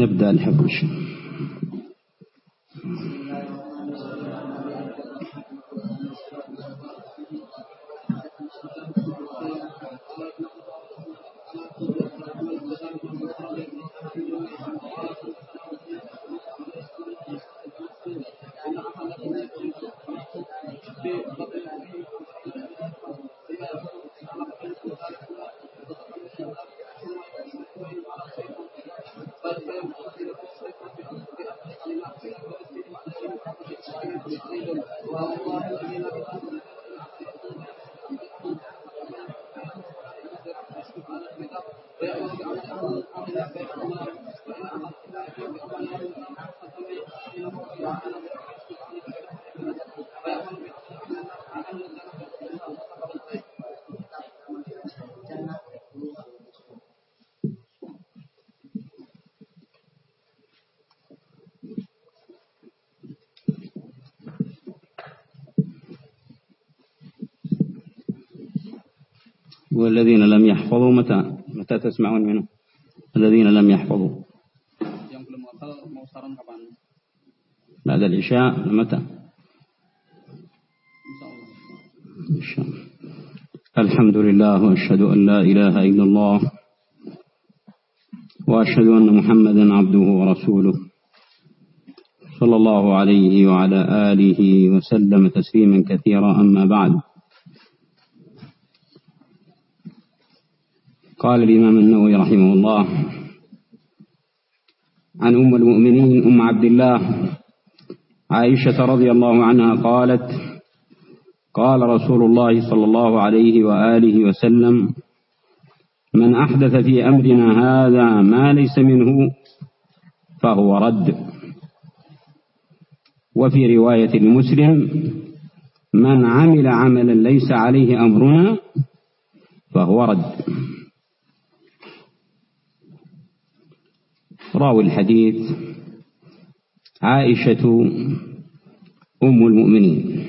نبدأ الحفظ والذين لم يحفظوا متى متى تسمعون منه الذين لم يحفظوا. بعد العشاء متى. إن شاء الله. الحمد لله وأشهد أن لا إله إلا الله وأشهد أن محمدا عبده ورسوله صلى الله عليه وعلى آله وسلم تسليما كثيرا أما بعد. قال الإمام النووي رحمه الله عن أم المؤمنين أم عبد الله عائشة رضي الله عنها قالت قال رسول الله صلى الله عليه وآله وسلم من أحدث في أمرنا هذا ما ليس منه فهو رد. وفي رواية لمسلم من عمل عملا ليس عليه أمرنا فهو رد. راوي الحديث عائشة أم المؤمنين.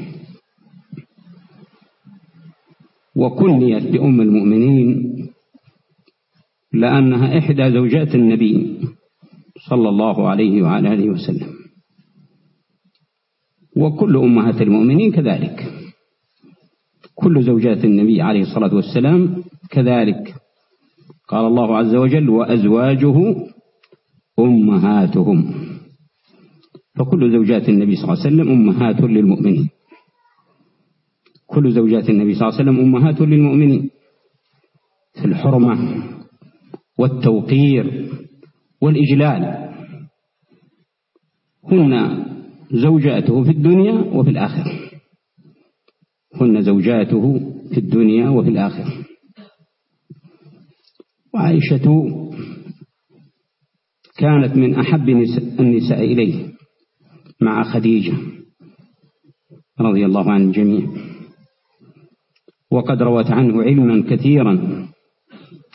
وكنيت بأم المؤمنين لأنها إحدى زوجات النبي صلى الله عليه وعلى آله وسلم. وكل أمهات المؤمنين كذلك. كل زوجات النبي عليه الصلاة والسلام كذلك. قال الله عز وجل وأزواجه أمهاتهم. فكل زوجات النبي صلى الله عليه وسلم أمهات للمؤمنين. كل زوجات النبي صلى الله عليه وسلم أمهات للمؤمنين. في الحرمة والتوقير والإجلال. هن زوجاته في الدنيا وفي الآخرة. هن زوجاته في الدنيا وفي الآخرة. وعائشة كانت من أحب النساء إليه مع خديجة رضي الله عن الجميع. وقد روت عنه علما كثيرا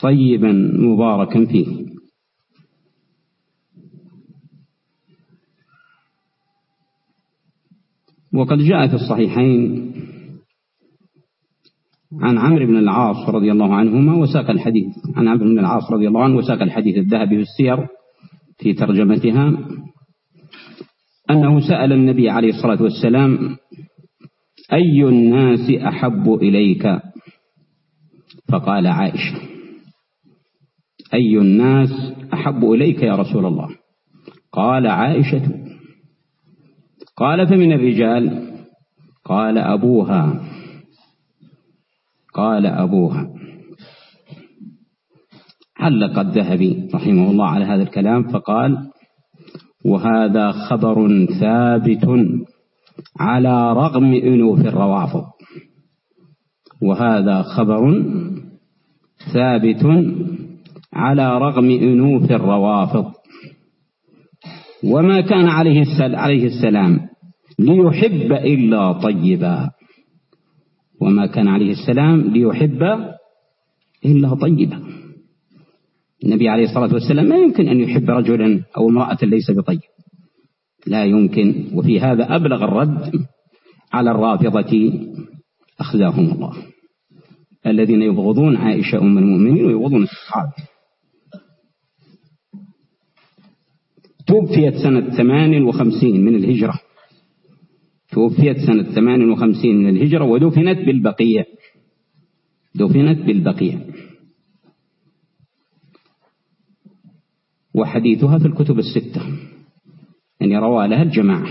طيبا مباركا فيه. وقد جاء في الصحيحين عن عمرو بن العاص رضي الله عنهما وساق الحديث عن عمرو بن العاص رضي الله عنه وساق الحديث الذهبي في السير. في ترجمتها أنه سأل النبي عليه الصلاة والسلام أي الناس أحب إليك؟ فقال عائشة أي الناس أحب إليك يا رسول الله؟ قال عائشة. قال فمن الرجال؟ قال أبوها. قال أبوها. علق الذهبي رحمه الله على هذا الكلام فقال وهذا خبر ثابت على رغم أنوف الروافض. وهذا خبر ثابت على رغم أنوف الروافض. وما كان عليه عليه السلام ليحب إلا طيبا. وما كان عليه السلام ليحب إلا طيبا. النبي عليه الصلاة والسلام ما يمكن أن يحب رجلا أو امرأة ليس بطيب. لا يمكن. وفي هذا أبلغ الرد على الرافضة أخزاهم الله. الذين يبغضون عائشة أم المؤمنين ويبغضون الصحابة. توفيت سنة 58 من الهجرة. توفيت سنة 58 من الهجرة ودفنت بالبقيع. دفنت بالبقيع. وحديثها في الكتب الستة يعني روى لها الجماعة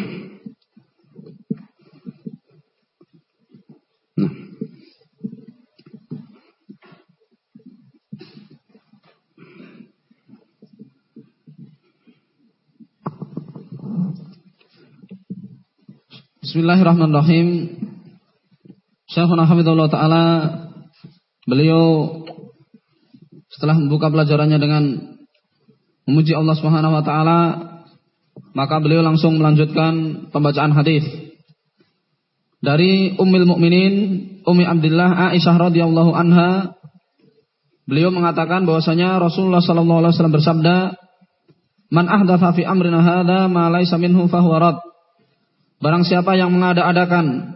نعم Bismillahirrahmanirrahim. Syekhuna Hamidullah Ta'ala Beliau Setelah membuka pelajarannya dengan Memuji Allah Subhanahu Wa Ta'ala Maka beliau langsung melanjutkan Pembacaan hadis. Dari Ummil Mukminin Ummi Abdullah Aisyah radhiyallahu anha Beliau mengatakan bahwasanya Rasulullah sallallahu alaihi wasallam bersabda Man ahdatha fi amrina hadza ma laysa minhu fahuwa rad. Barang siapa yang mengada-adakan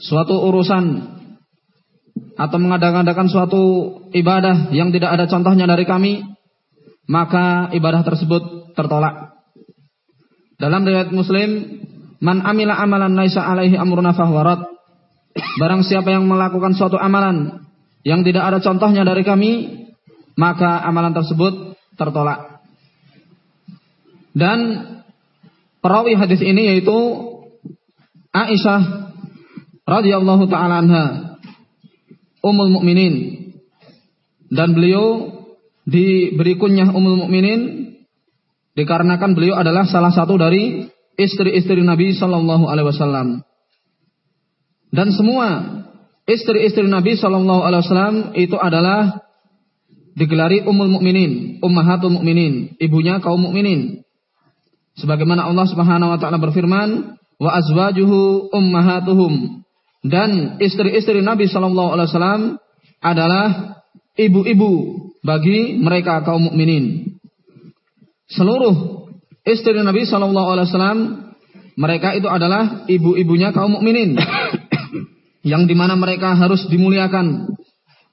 suatu urusan atau mengadakan suatu ibadah yang tidak ada contohnya dari kami, maka ibadah tersebut tertolak. Dalam riwayat Muslim, man amila amalan laisa alaihi amruna fahuwarat. Barang siapa yang melakukan suatu amalan yang tidak ada contohnya dari kami, maka amalan tersebut tertolak. Dan Perawi hadis ini yaitu Aisyah radhiyallahu taala anha Ummul Mukminin dan beliau diberi kunyah Ummul Mukminin dikarenakan beliau adalah salah satu dari istri-istri Nabi sallallahu alaihi wasallam. Dan semua istri-istri Nabi sallallahu alaihi wasallam itu adalah digelari Ummul Mukminin, Ummahatul Mukminin, ibunya kaum mukminin. Sebagaimana Allah Subhanahu wa taala berfirman, "Wa azwajuhu ummahatuhum." Dan istri-istri Nabi sallallahu alaihi wasallam adalah ibu-ibu bagi mereka kaum mukminin. Seluruh istri Nabi sallallahu alaihi wasallam mereka itu adalah ibu-ibunya kaum mukminin. yang di mana mereka harus dimuliakan,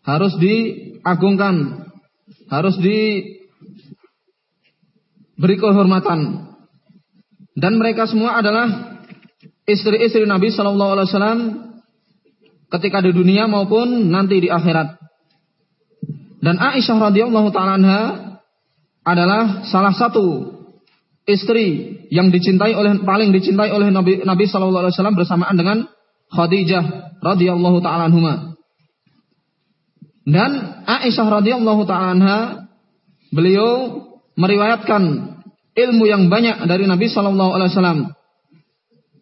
harus diagungkan, harus diberi kehormatan dan mereka semua adalah istri-istri Nabi Shallallahu Alaihi Wasallam ketika di dunia maupun nanti di akhirat. Dan Aisyah radhiyallahu taala adalah salah satu istri yang dicintai oleh paling dicintai oleh Nabi Nabi Shallallahu Alaihi Wasallam bersamaan dengan Khadijah radhiyallahu taala Dan Aisyah radhiyallahu taala beliau meriwayatkan ilmu yang banyak dari Nabi Shallallahu Alaihi Wasallam,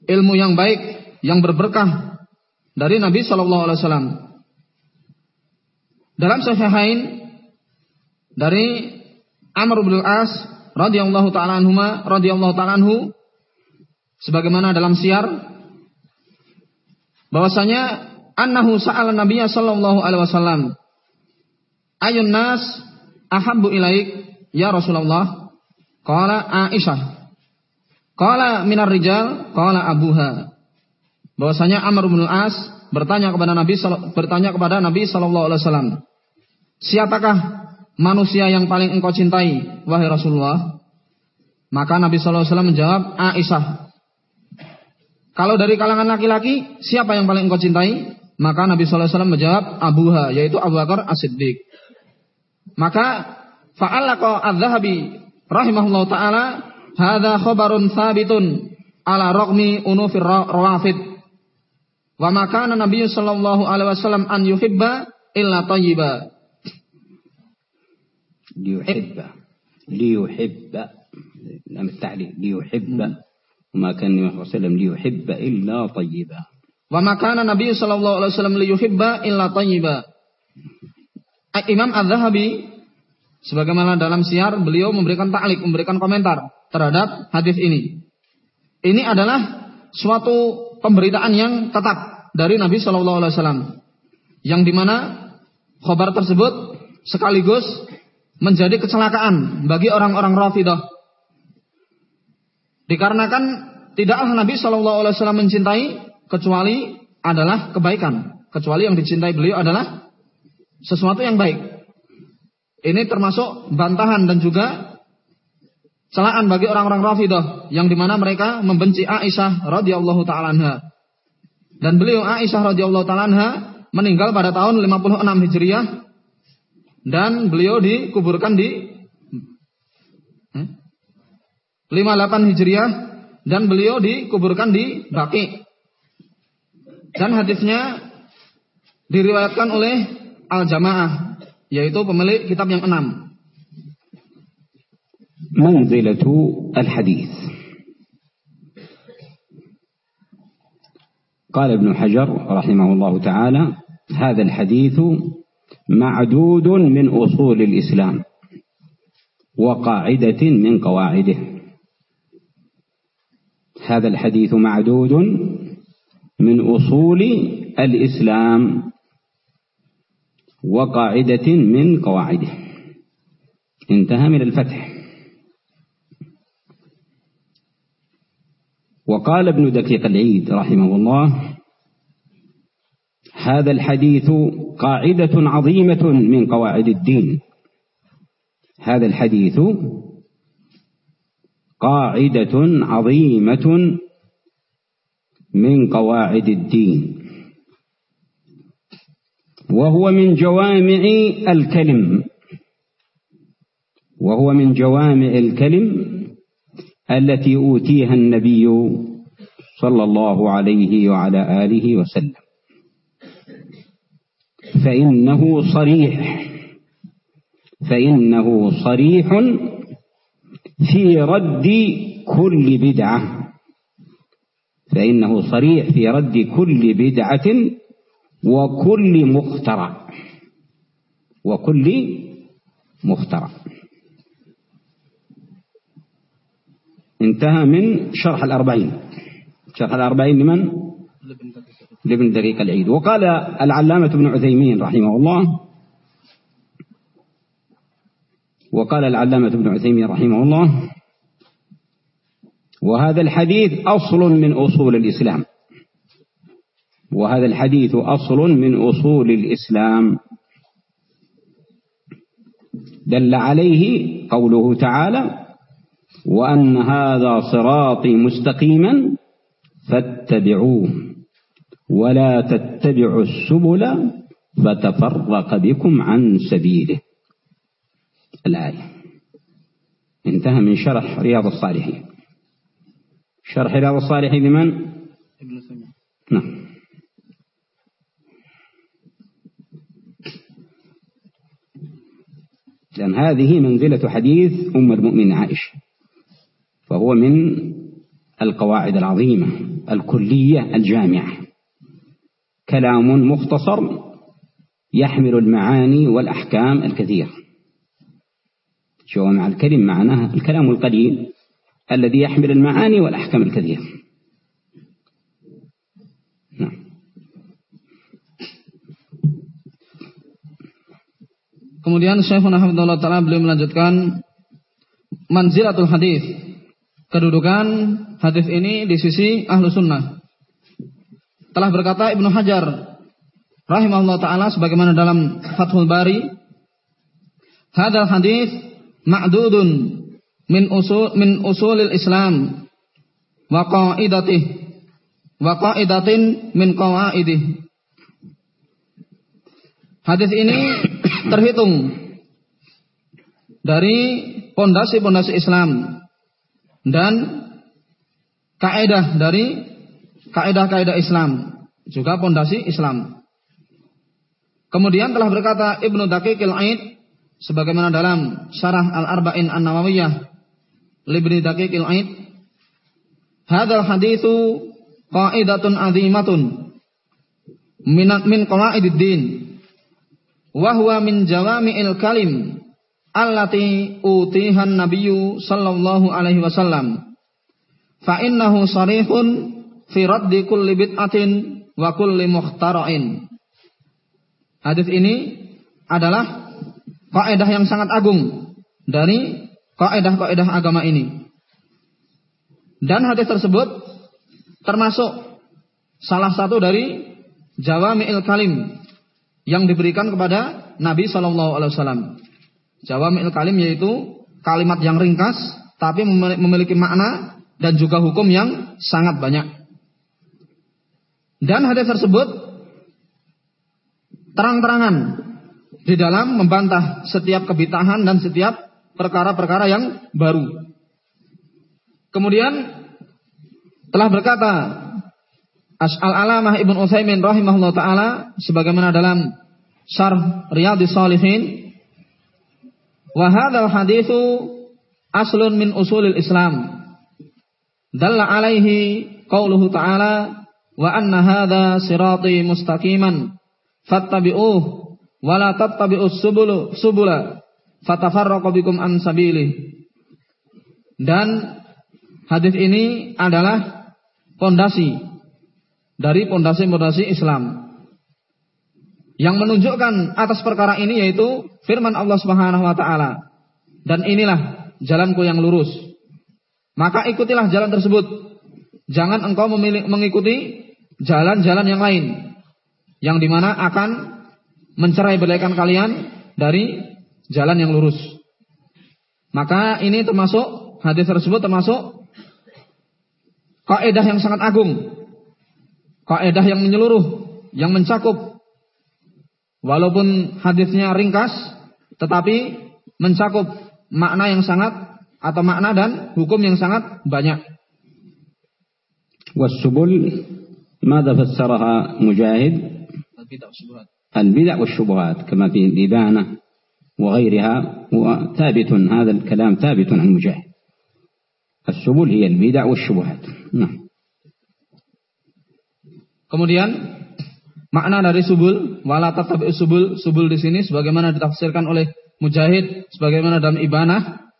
ilmu yang baik, yang berberkah dari Nabi Shallallahu Alaihi Wasallam. Dalam Sahihain dari Amr bin As radhiyallahu taala anhuma radhiyallahu taala anhu sebagaimana dalam siar bahwasanya annahu sa'ala nabiyya sallallahu alaihi wasallam ayun nas ahabbu ilaik ya Rasulullah Qala Aisyah. Qala minar rijal, qala abuha. Bahwasanya Amr bin As bertanya kepada Nabi bertanya kepada Nabi sallallahu alaihi wasallam. Siapakah manusia yang paling engkau cintai wahai Rasulullah? Maka Nabi sallallahu alaihi wasallam menjawab Aisyah. Kalau dari kalangan laki-laki, siapa yang paling engkau cintai? Maka Nabi sallallahu alaihi wasallam menjawab Abuha, yaitu Abu Bakar As-Siddiq. Maka fa'alaqa adz-dzahabi rahimahullah taala hadza khabarun sabitun ala raqmi unufir rawafid wa makana nabiy sallallahu alaihi wasallam an yuhibba illa tayyiba liyuhibba liyuhibba lam التعليل ليحب وما كان النبي صلى الله عليه وسلم ليحب إلا طيبا وما كان النبي صلى الله عليه وسلم ليحب إلا طيبا Imam Az-Zahabi Sebagaimana dalam siar beliau memberikan taklik, memberikan komentar terhadap hadis ini. Ini adalah suatu pemberitaan yang tetap dari Nabi Shallallahu Alaihi Wasallam, yang di mana khobar tersebut sekaligus menjadi kecelakaan bagi orang-orang Rafidah. Dikarenakan tidaklah Nabi Shallallahu Alaihi Wasallam mencintai kecuali adalah kebaikan, kecuali yang dicintai beliau adalah sesuatu yang baik. Ini termasuk bantahan dan juga celaan bagi orang-orang Rafidah yang di mana mereka membenci Aisyah radhiyallahu taala. Dan beliau Aisyah radhiyallahu taala meninggal pada tahun 56 Hijriah dan beliau dikuburkan di 58 Hijriah dan beliau dikuburkan di Baqi. Dan hadisnya diriwayatkan oleh Al-Jamaah yaitu pemilik kitab yang enam. منزلة الحديث. قال ابن حجر رحمه الله تعالى هذا الحديث معدود من أصول الإسلام وقاعدة من قواعده. هذا الحديث معدود من أصول الإسلام وقاعدة من قواعده. انتهى من الفتح. وقال ابن دقيق العيد رحمه الله هذا الحديث قاعدة عظيمة من قواعد الدين. هذا الحديث قاعدة عظيمة من قواعد الدين. وهو من جوامع الكلم. وهو من جوامع الكلم التي أوتيها النبي صلى الله عليه وعلى آله وسلم. فإنه صريح فإنه صريح في رد كل بدعة. فإنه صريح في رد كل بدعة وكل مخترع وكل مخترع. انتهى من شرح الأربعين. شرح الأربعين لمن؟ لابن دقيق العيد. وقال العلامة ابن عثيمين رحمه الله وقال العلامة ابن عثيمين رحمه الله وهذا الحديث أصل من أصول الإسلام. وهذا الحديث أصل من أصول الإسلام. دل عليه قوله تعالى وأن هذا صراطي مستقيما فاتبعوه. ولا تتبعوا السبل فتفرق بكم عن سبيله. الآية. انتهى من شرح رياض الصالحين. شرح رياض الصالحين لمن؟ ابن سمع. نعم. لأن هذه منزلة حديث أم المؤمنين عائشة. فهو من القواعد العظيمة الكلية الجامعة. كلام مختصر يحمل المعاني والأحكام الكثيرة. مع الكلم؟ معناها الكلام القليل الذي يحمل المعاني والأحكام الكثيرة. نعم. Kemudian Syekhuna Hafidullah Ta'ala beliau melanjutkan manzilatul hadis. Kedudukan hadis ini di sisi ahlu sunnah. Telah berkata Ibnu Hajar rahimahullah ta'ala sebagaimana dalam Fathul Bari hadal hadis ma'dudun min usul min usulil Islam wa qaidatih wa qaidatin min qawaidih Hadis ini terhitung dari pondasi-pondasi Islam dan kaidah dari kaidah-kaidah Islam, juga pondasi Islam. Kemudian telah berkata Ibnu Daqiqil Aid sebagaimana dalam Syarah Al-Arba'in An-Nawawiyah Libni Daqiqil Aid Hadal hadithu qaidatun azimatun min min qawaidid din Wahwa min jawami'il kalim allati utihan nabiyyu sallallahu alaihi wasallam. Fa innahu sarihun fi raddi kulli bid'atin wa kulli mukhtara'in. Hadis ini adalah kaidah yang sangat agung dari kaidah-kaidah agama ini. Dan hadis tersebut termasuk salah satu dari jawami'il kalim yang diberikan kepada Nabi Shallallahu Alaihi Wasallam. Jawami'il kalim yaitu kalimat yang ringkas tapi memiliki makna dan juga hukum yang sangat banyak. Dan hadis tersebut terang-terangan di dalam membantah setiap kebitahan dan setiap perkara-perkara yang baru. Kemudian telah berkata Al-Alamah Ibn Utsaimin rahimahullah taala sebagaimana dalam Syarh Riyadhis Shalihin wa hadzal haditsu aslun min usulil Islam. Dalla alaihi qauluhu ta'ala wa anna hadza sirati mustaqiman. Fattabi'uh wa la tattabi'us subula subula. Fatafarraqu bikum an sabili. Dan hadis ini adalah pondasi dari pondasi-pondasi Islam. Yang menunjukkan atas perkara ini yaitu firman Allah Subhanahu wa taala. Dan inilah jalanku yang lurus. Maka ikutilah jalan tersebut. Jangan engkau memilih, mengikuti jalan-jalan yang lain yang di mana akan mencerai belaikan kalian dari jalan yang lurus. Maka ini termasuk hadis tersebut termasuk kaidah yang sangat agung kaidah yang menyeluruh, yang mencakup. Walaupun hadisnya ringkas, tetapi mencakup makna yang sangat atau makna dan hukum yang sangat banyak. والسبل ماذا فسرها مجاهد البدع والشبهات البدع والشبهات كما في الإبانة وغيرها هو ثابت هذا الكلام ثابت عن مجاهد السبل هي البدع والشبهات نعم Kemudian makna dari subul wala tatabi subul subul di sini sebagaimana ditafsirkan oleh Mujahid sebagaimana dalam Ibanah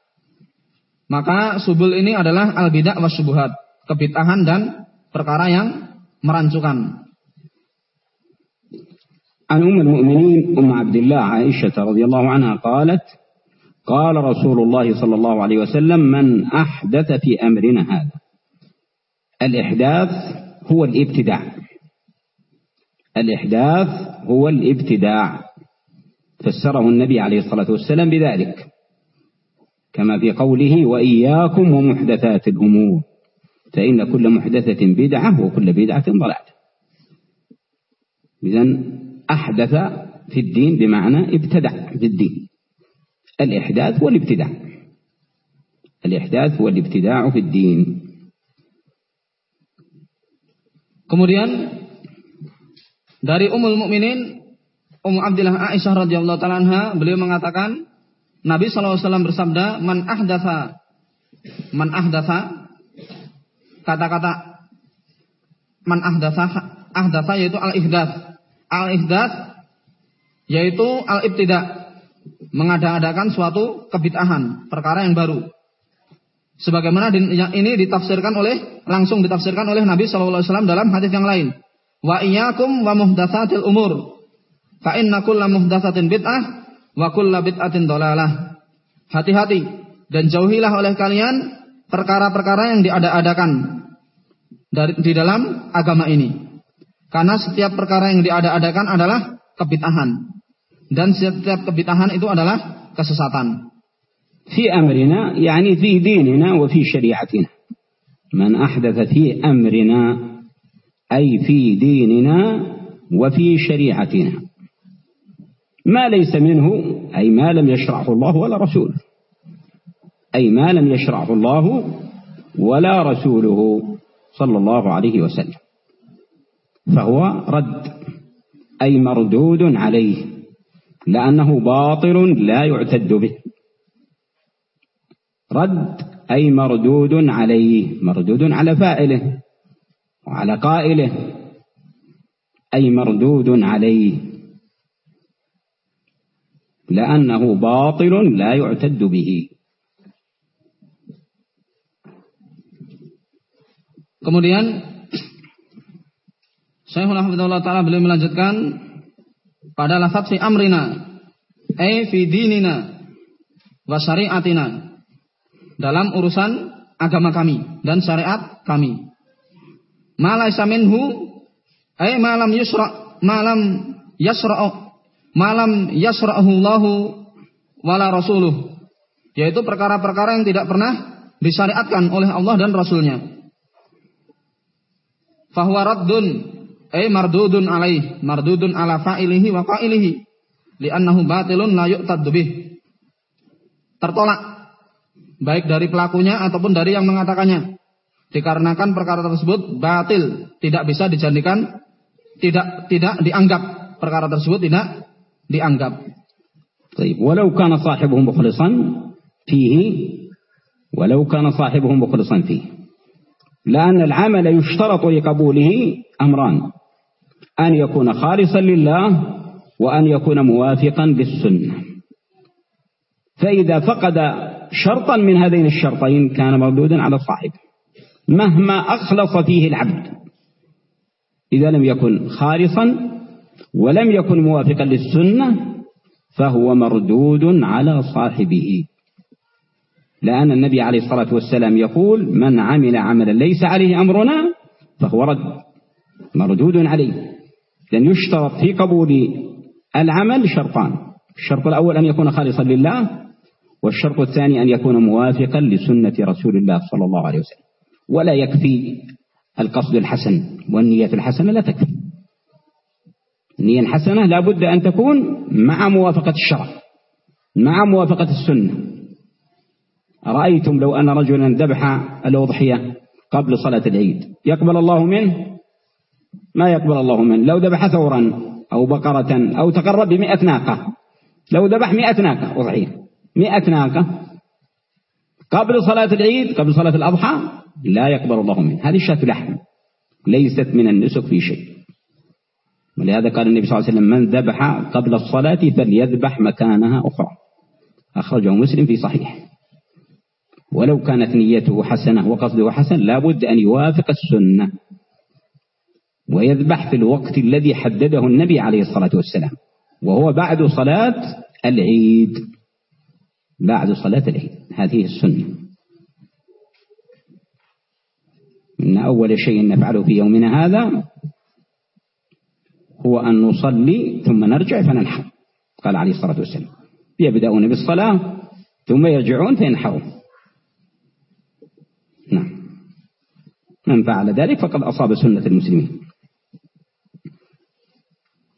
maka subul ini adalah al bidah wa syubhat, kebitahan dan perkara yang merancukan. عن أم المؤمنين أم عبد الله عائشة رضي الله عنها قالت قال رسول الله صلى الله عليه وسلم من أحدث في أمرنا هذا الإحداث هو الابتداع الإحداث هو الابتداع. فسره النبي عليه الصلاة والسلام بذلك. كما في قوله وإياكم ومحدثات الأمور. فإن كل محدثة بدعة وكل بدعة ضلالة. إذا أحدث في الدين بمعنى ابتدع في الدين. الإحداث هو الابتداع الإحداث هو الابتداع في الدين. Kemudian Dari Ummul Mukminin Ummu Abdillah Aisyah radhiyallahu taala anha, beliau mengatakan Nabi SAW bersabda, "Man ahdatha man ahdatha kata-kata man ahdatha ahdatha yaitu al-ihdath. Al-ihdath yaitu al-ibtida, mengada-adakan suatu kebid'ahan, perkara yang baru. Sebagaimana ini ditafsirkan oleh langsung ditafsirkan oleh Nabi SAW dalam hadis yang lain Wa iyyakum wa muhdatsatil umur. Fa inna kulla muhdatsatin bid'ah wa kulla bid'atin dolalah. Hati-hati dan jauhilah oleh kalian perkara-perkara yang diada-adakan dari di dalam agama ini. Karena setiap perkara yang diada-adakan adalah kebid'ahan dan setiap kebid'ahan itu adalah kesesatan. في أمرنا يعني في ديننا وفي شريعتنا من أحدث في أمرنا أي في ديننا وفي شريعتنا. ما ليس منه أي ما لم يشرعه الله ولا رسوله أي ما لم يشرعه الله ولا رسوله صلى الله عليه وسلم. فهو رد أي مردود عليه لأنه باطل لا يعتد به. رد أي مردود عليه مردود على فائله وعلى قائله أي مردود عليه لأنه باطل لا يعتد به Kemudian Syekhul Hafizullah Ta'ala beliau melanjutkan pada lafaz fi amrina ay fi dinina wa syariatina dalam urusan agama kami dan syariat kami Malaysa minhu ay malam yusra malam yasra malam yasra'ahu Allahu wala rasuluh yaitu perkara-perkara yang tidak pernah disyariatkan oleh Allah dan Rasulnya. Fahuwa raddun ay mardudun alaih, mardudun ala fa'ilihi wa qa'ilihi li'annahu batilun la yu'taddu bih. Tertolak baik dari pelakunya ataupun dari yang mengatakannya Dikarenakan perkara tersebut batil, tidak bisa dijadikan tidak tidak dianggap perkara tersebut tidak dianggap. طيب ولو كان صاحبه مخلصا فيه ولو كان صاحبه مخلصا فيه لأن العمل يشترط لقبوله أمران أن يكون خالصا لله وأن يكون موافقا للسنة فإذا فقد شرطا من هذين الشرطين كان مردودا على صاحبه مهما أخلص فيه العبد. إذا لم يكن خالصا ولم يكن موافقا للسنة فهو مردود على صاحبه. لأن النبي عليه الصلاة والسلام يقول من عمل عملا ليس عليه أمرنا فهو رد مردود عليه. لأن يشترط في قبول العمل شرطان. الشرط الأول أن يكون خالصا لله والشرط الثاني أن يكون موافقا لسنة رسول الله صلى الله عليه وسلم. ولا يكفي القصد الحسن والنية الحسنة لا تكفي. النية الحسنة لا بد أن تكون مع موافقة الشرع مع موافقة السنة. أرأيتم لو أن رجلا ذبح الأضحية قبل صلاة العيد يقبل الله منه؟ ما يقبل الله منه؟ لو ذبح ثورا أو بقرة أو تقرب بمئة ناقة لو ذبح مئة ناقة أضحية مئة ناقة قبل صلاة العيد قبل صلاة الأضحى لا يقبل الله منه. هذه شاة لحم. ليست من النسك في شيء. ولهذا قال النبي صلى الله عليه وسلم من ذبح قبل الصلاة فليذبح مكانها أخرى. أخرجه مسلم في صحيح. ولو كانت نيته حسنة وقصده حسن لابد أن يوافق السنة. ويذبح في الوقت الذي حدده النبي عليه الصلاة والسلام. وهو بعد صلاة العيد. بعد صلاة العيد. هذه السنة. إن أول شيء نفعله في يومنا هذا هو أن نصلي ثم نرجع فننحر. قال عليه الصلاة والسلام. يبدأون بالصلاة ثم يرجعون فينحرون. نعم. من فعل ذلك فقد أصاب سنة المسلمين.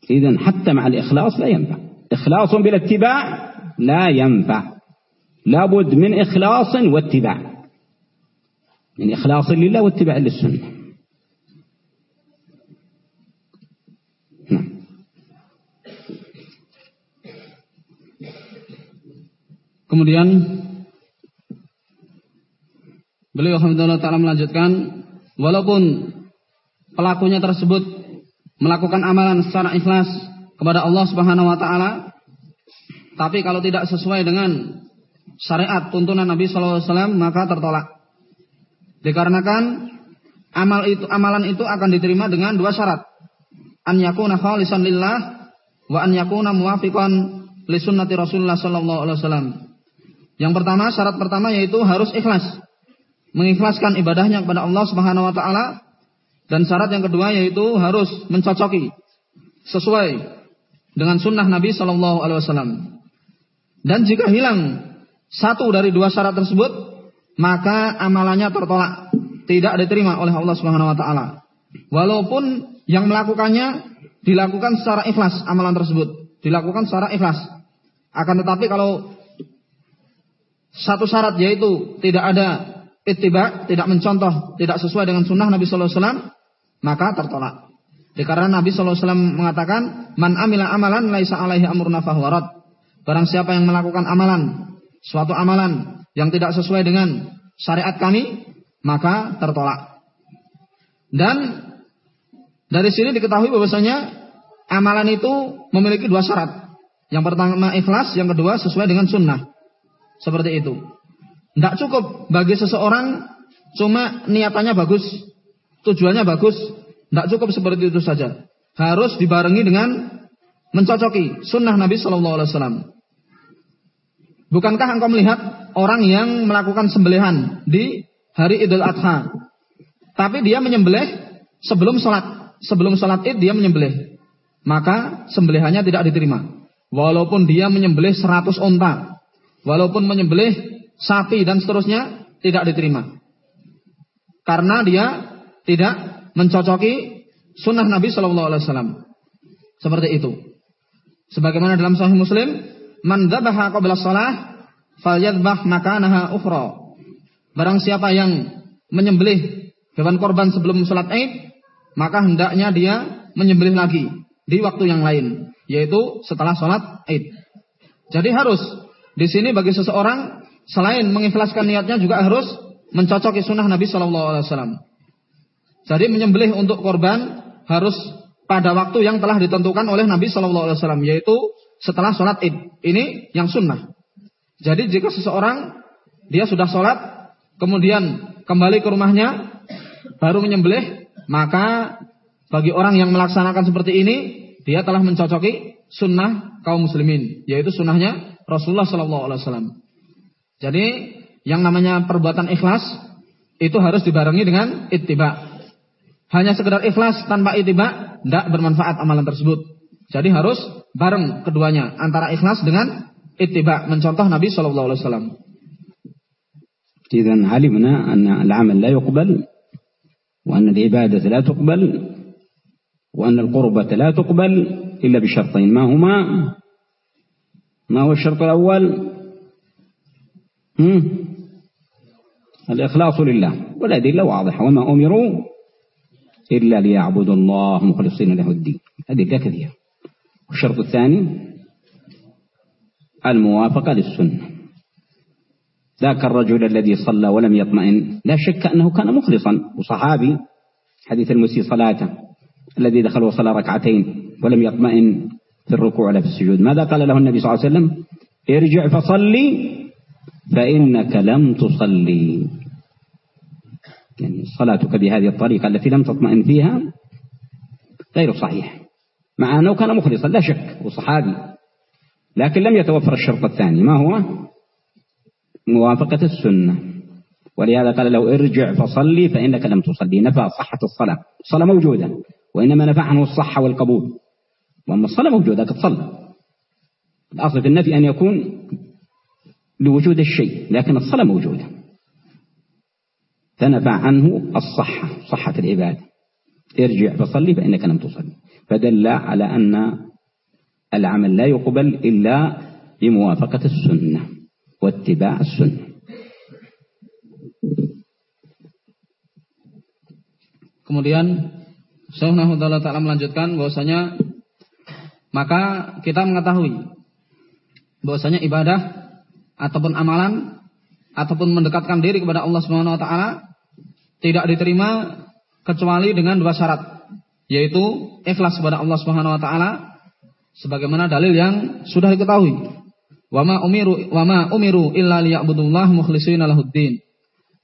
إذا حتى مع الإخلاص لا ينفع. إخلاص بلا اتباع لا ينفع. لابد من إخلاص واتباع من إخلاص لله واتباع للسنة نعم Kemudian beliau Alhamdulillah Ta'ala melanjutkan Walaupun pelakunya tersebut melakukan amalan secara ikhlas kepada Allah Subhanahu wa taala tapi kalau tidak sesuai dengan syariat tuntunan Nabi sallallahu alaihi wasallam maka tertolak. Dikarenakan amal itu amalan itu akan diterima dengan dua syarat. An yakuna khalisan lillah wa an yakuna muwafiqan li sunnati Rasulullah sallallahu alaihi wasallam. Yang pertama, syarat pertama yaitu harus ikhlas. Mengikhlaskan ibadahnya kepada Allah Subhanahu wa taala dan syarat yang kedua yaitu harus mencocoki sesuai dengan sunnah Nabi Shallallahu Alaihi Wasallam. Dan jika hilang satu dari dua syarat tersebut, maka amalannya tertolak, tidak diterima oleh Allah Subhanahu Wa Taala. Walaupun yang melakukannya dilakukan secara ikhlas amalan tersebut, dilakukan secara ikhlas. Akan tetapi kalau satu syarat yaitu tidak ada ittiba, tidak mencontoh, tidak sesuai dengan sunnah Nabi Sallallahu Alaihi Wasallam, maka tertolak. Karena Nabi SAW mengatakan, Man amila amalan laisa alaihi amruna fahuwarat. Barang siapa yang melakukan amalan, suatu amalan yang tidak sesuai dengan syariat kami, maka tertolak. Dan dari sini diketahui bahwasanya amalan itu memiliki dua syarat. Yang pertama ikhlas, yang kedua sesuai dengan sunnah. Seperti itu. Tidak cukup bagi seseorang cuma niatannya bagus, tujuannya bagus, tidak cukup seperti itu saja. Harus dibarengi dengan mencocoki sunnah Nabi Shallallahu Alaihi Wasallam. Bukankah engkau melihat orang yang melakukan sembelihan di hari Idul Adha, tapi dia menyembelih sebelum sholat, sebelum sholat id dia menyembelih, maka sembelihannya tidak diterima. Walaupun dia menyembelih 100 onta, walaupun menyembelih sapi dan seterusnya, tidak diterima. Karena dia tidak mencocoki sunnah Nabi Shallallahu Alaihi Wasallam. Seperti itu. Sebagaimana dalam Sahih Muslim, man dzabaha qabla shalah falyadbah makanaha ukhra. Barang siapa yang menyembelih hewan korban sebelum sholat Id, maka hendaknya dia menyembelih lagi di waktu yang lain, yaitu setelah sholat Id. Jadi harus di sini bagi seseorang selain mengikhlaskan niatnya juga harus mencocoki sunnah Nabi Shallallahu Alaihi Wasallam. Jadi menyembelih untuk korban harus pada waktu yang telah ditentukan oleh Nabi Shallallahu Alaihi Wasallam, yaitu setelah sholat id. Ini yang sunnah. Jadi jika seseorang dia sudah sholat, kemudian kembali ke rumahnya, baru menyembelih, maka bagi orang yang melaksanakan seperti ini, dia telah mencocoki sunnah kaum muslimin, yaitu sunnahnya Rasulullah Wasallam. Jadi yang namanya perbuatan ikhlas itu harus dibarengi dengan ittiba. Hanya sekedar ikhlas tanpa ittiba tidak bermanfaat amalan tersebut. Jadi harus bareng keduanya antara ikhlas dengan ittiba mencontoh Nabi Shallallahu Alaihi Wasallam. إذا علمنا أن العمل لا يقبل وأن العبادة لا تقبل وأن القربة لا تقبل إلا بشرطين ما هما ما هو الشرط الأول هم؟ الإخلاص لله والأدلة واضحة وما أمروا إلا ليعبدوا الله مخلصين له الدين أدلة كثيرة والشرط الثاني الموافقة للسنة. ذاك الرجل الذي صلى ولم يطمئن لا شك أنه كان مخلصا وصحابي حديث المسيء صلاته الذي دخل وصلى ركعتين ولم يطمئن في الركوع ولا في السجود. ماذا قال له النبي صلى الله عليه وسلم؟ ارجع فصلي فإنك لم تصلي. يعني صلاتك بهذه الطريقة التي لم تطمئن فيها غير صحيح. مع أنه كان مخلصا لا شك وصحابي لكن لم يتوفر الشرط الثاني. ما هو؟ موافقة السنة. ولهذا قال لو ارجع فصلي فإنك لم تصلي. نفى صحة الصلاة. الصلاة موجودة وإنما نفى عنه الصحة والقبول. وأما الصلاة موجودة قد صلى. الأصل في النفي أن يكون لوجود الشيء لكن الصلاة موجودة. فنفى عنه الصحة صحة العبادة. ارجع فصلي فإنك لم تصلي. فدل على أن العمل لا يقبل إلا بموافقة السنة واتباع السنة Kemudian Syekh Nahudullah Ta'ala melanjutkan bahwasanya maka kita mengetahui bahwasanya ibadah ataupun amalan ataupun mendekatkan diri kepada Allah Subhanahu wa taala tidak diterima kecuali dengan dua syarat yaitu ikhlas kepada Allah Subhanahu wa taala sebagaimana dalil yang sudah diketahui wama umiru wama umiru illa liya'budullah mukhlishina lahuddin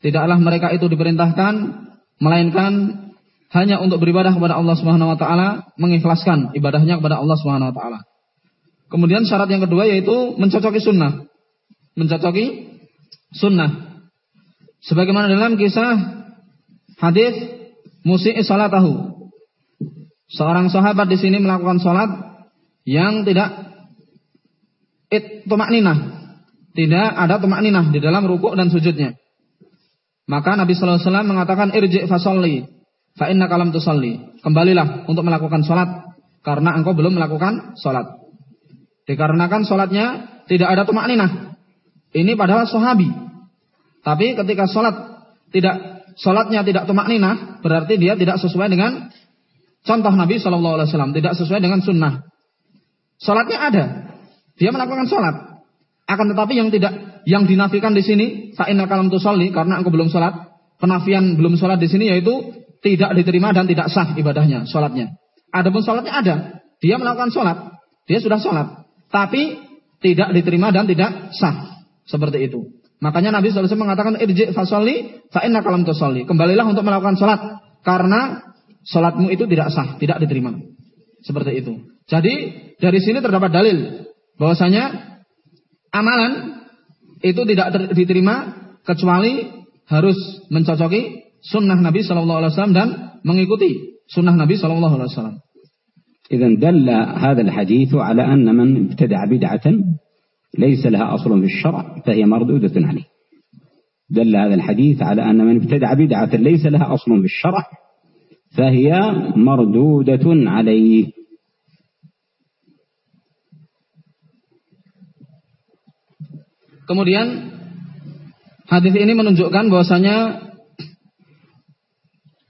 tidaklah mereka itu diperintahkan melainkan hanya untuk beribadah kepada Allah Subhanahu wa taala, mengikhlaskan ibadahnya kepada Allah Subhanahu wa taala. Kemudian syarat yang kedua yaitu mencocoki sunnah. Mencocoki sunnah. Sebagaimana dalam kisah hadis musii salatahu. Seorang sahabat di sini melakukan salat yang tidak it tumakninah. Tidak ada tumakninah di dalam rukuk dan sujudnya. Maka Nabi sallallahu alaihi wasallam mengatakan irji fasolli fa inna kalam tusalli. Kembalilah untuk melakukan salat karena engkau belum melakukan salat. Dikarenakan salatnya tidak ada tumakninah. Ini padahal sahabi. Tapi ketika salat tidak salatnya tidak tumakninah, berarti dia tidak sesuai dengan contoh Nabi Shallallahu alaihi wasallam, tidak sesuai dengan sunnah. Salatnya ada. Dia melakukan salat. Akan tetapi yang tidak yang dinafikan di sini fa inna kalam tusalli karena engkau belum salat. Penafian belum salat di sini yaitu tidak diterima dan tidak sah ibadahnya, sholatnya. Adapun sholatnya ada, dia melakukan sholat, dia sudah sholat, tapi tidak diterima dan tidak sah, seperti itu. Makanya Nabi SAW mengatakan irji fasoli fa inna kalam tusolli. Kembalilah untuk melakukan sholat karena sholatmu itu tidak sah, tidak diterima. Seperti itu. Jadi dari sini terdapat dalil bahwasanya amalan itu tidak diterima kecuali harus mencocoki sunnah Nabi Shallallahu Alaihi Wasallam dan mengikuti sunnah Nabi Shallallahu Alaihi Wasallam. إذا دل هذا الحديث على أن من ابتدع بدعة ليس لها أصل في الشرع فهي مردودة عليه دل هذا الحديث على أن من ابتدع بدعة ليس لها أصل في الشرع فهي مردودة عليه Kemudian hadis ini menunjukkan bahwasanya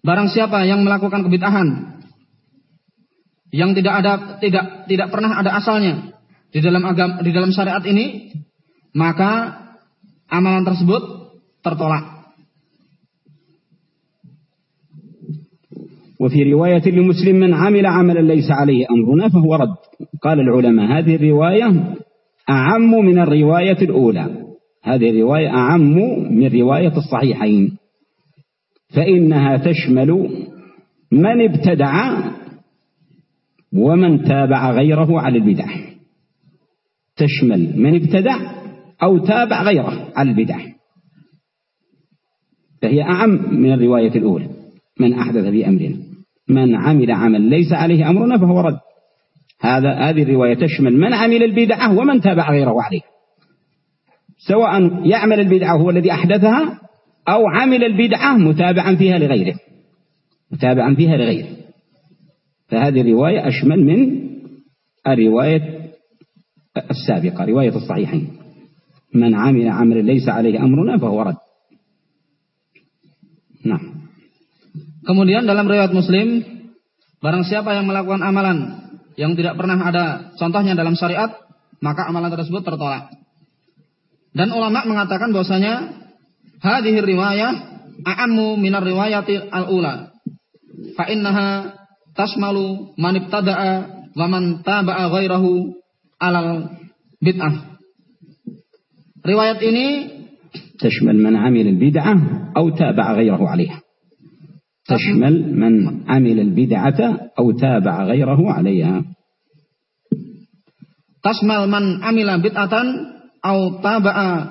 barang siapa yang melakukan kebid'ahan yang tidak ada tidak tidak pernah ada asalnya di dalam agama di dalam syariat ini maka amalan tersebut tertolak. وفي رواية لمسلم من عمل عملا ليس عليه أمرنا فهو رد. قال العلماء هذه الرواية أعم من الرواية الأولى. هذه الرواية أعم من رواية الصحيحين. فإنها تشمل من ابتدع ومن تابع غيره على البدع. تشمل من ابتدع أو تابع غيره على البدع. فهي أعم من الرواية الأولى. من أحدث في أمرنا. من عمل عمل ليس عليه أمرنا فهو رد. هذا هذه الرواية تشمل من عمل البدعة ومن تابع غيره عليه. سواء يعمل البدعة هو الذي أحدثها أو عمل البدعة متابعا فيها لغيره. متابعا فيها لغيره. فهذه الرواية أشمل من الرواية السابقة رواية الصحيحين. من عمل عمل ليس عليه أمرنا فهو رد. نعم. Kemudian dalam riwayat Muslim, barang siapa yang melakukan amalan yang tidak pernah ada contohnya dalam syariat, maka amalan tersebut tertolak. Dan ulama mengatakan bahwasanya hadhihi riwayah a'ammu minar riwayati al-ula. Fa innaha tasmalu man ibtada'a wa man taba'a ghairahu alal bid'ah. Riwayat ini تشمل من عمل البدعة أو تابع غيره عليها تشمل من عمل البدعة أو تابع غيره عليها. تشمل من عمل بدعة أو تابع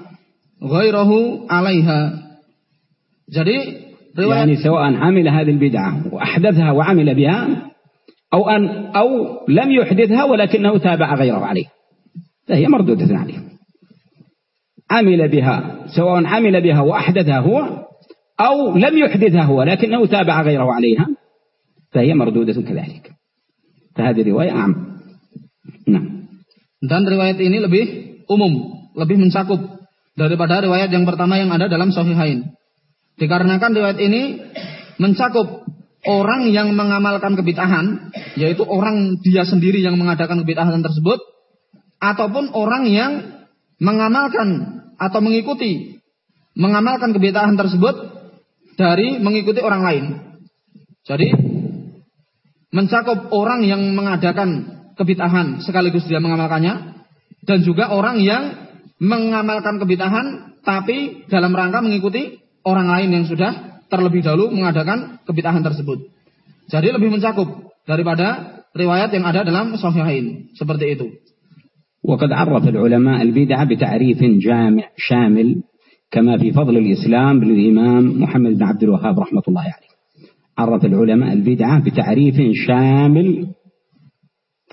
غيره عليها. Jadi يعني سواء عمل هذه البدعة وأحدثها وعمل بها أو أن أو لم يحدثها ولكنه تابع غيره عليه. فهي مردودة عليه. عمل بها سواء عمل بها وأحدثها هو أو لم يحدثها هو لكنه تابع غيره عليها فهي مردودة كذلك فهذه رواية أعم نعم dan riwayat ini lebih umum lebih mencakup daripada riwayat yang pertama yang ada dalam Sahihain dikarenakan riwayat ini mencakup orang yang mengamalkan kebitahan yaitu orang dia sendiri yang mengadakan kebitahan tersebut ataupun orang yang mengamalkan atau mengikuti mengamalkan kebitahan tersebut dari mengikuti orang lain. Jadi mencakup orang yang mengadakan kebitahan sekaligus dia mengamalkannya dan juga orang yang mengamalkan kebitahan tapi dalam rangka mengikuti orang lain yang sudah terlebih dahulu mengadakan kebitahan tersebut. Jadi lebih mencakup daripada riwayat yang ada dalam sahihain seperti itu. وقد عرف العلماء البدعة بتعريف جامع شامل كما في فضل الإسلام للإمام محمد بن عبد الوهاب رحمة الله عليه. عرف العلماء البدعة بتعريف شامل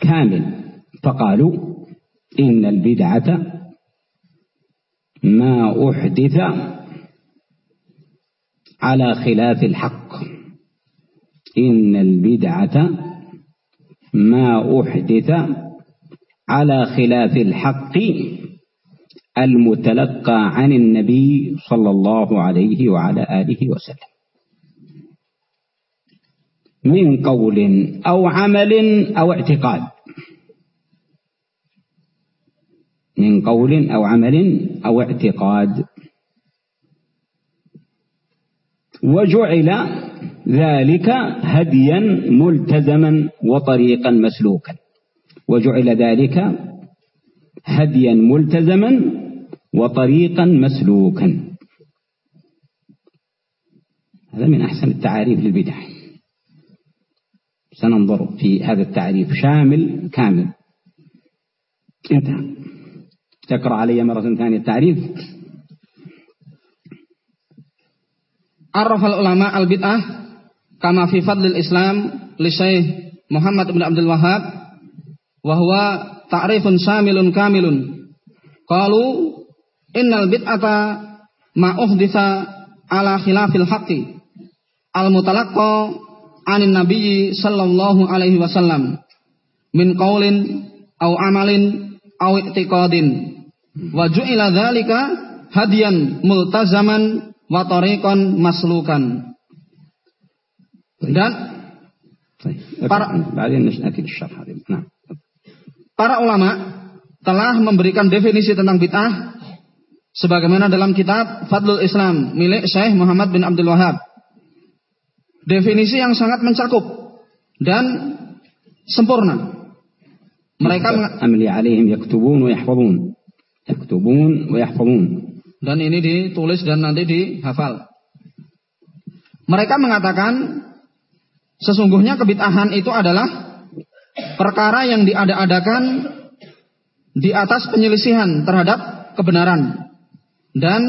كامل. فقالوا إن البدعة ما أحدث على خلاف الحق. إن البدعة ما أحدث على خلاف الحق المتلقى عن النبي صلى الله عليه وعلى آله وسلم. من قول أو عمل أو اعتقاد. من قول أو عمل أو اعتقاد. وجعل ذلك هديا ملتزما وطريقا مسلوكا. وجعل ذلك هديا ملتزما وطريقا مسلوكا. هذا من أحسن التعاريف للبدع. سننظر في هذا التعريف شامل كامل. انتهى. تقرأ علي مرة ثانية التعريف. عرف العلماء البدعة كما في فضل الإسلام لشيخ محمد بن عبد الوهاب وهو تعريف شامل كامل. قالوا innal bid'ata ma uhditha ala khilafil haqqi. Al mutalaqqa anin nabiyyi sallallahu alaihi wasallam min qaulin au amalin au i'tiqadin. Wa ju'ila dzalika hadiyan multazaman wa tariqan maslukan. Dan para para ulama telah memberikan definisi tentang bid'ah sebagaimana dalam kitab Fadlul Islam milik Syekh Muhammad bin Abdul Wahab. Definisi yang sangat mencakup dan sempurna. Mereka amli alaihim yaktubun wa yahfazun. Yaktubun wa yahfazun. Dan ini ditulis dan nanti dihafal. Mereka mengatakan sesungguhnya kebid'ahan itu adalah perkara yang diada-adakan di atas penyelisihan terhadap kebenaran dan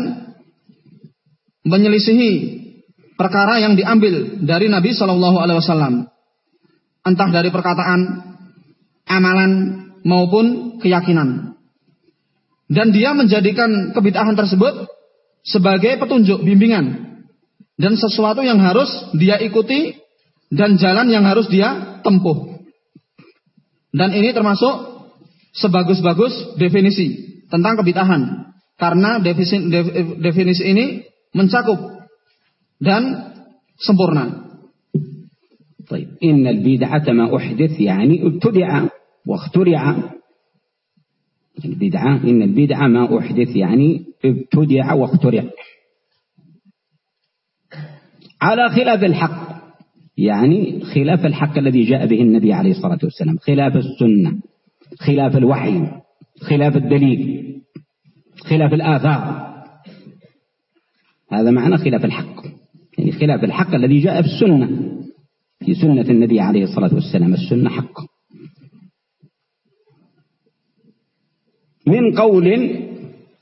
menyelisihi perkara yang diambil dari Nabi Shallallahu Alaihi Wasallam, entah dari perkataan, amalan maupun keyakinan. Dan dia menjadikan kebid'ahan tersebut sebagai petunjuk bimbingan dan sesuatu yang harus dia ikuti dan jalan yang harus dia tempuh. Dan ini termasuk sebagus-bagus definisi tentang kebitahan karena definisi, definisi ini mencakup dan sempurna. طيب. إن البدعة ما أحدث يعني ابتدع واخترع. البدعة إن البدعة ما أحدث يعني ابتدع واخترع. على خلاف الحق. يعني خلاف الحق الذي جاء به النبي عليه الصلاة والسلام. خلاف السنة. خلاف الوحي. خلاف الدليل. خلاف الآثار. هذا معنى خلاف الحق. يعني خلاف الحق الذي جاء في السنة. في سنة النبي عليه الصلاة والسلام. السنة حق. من قول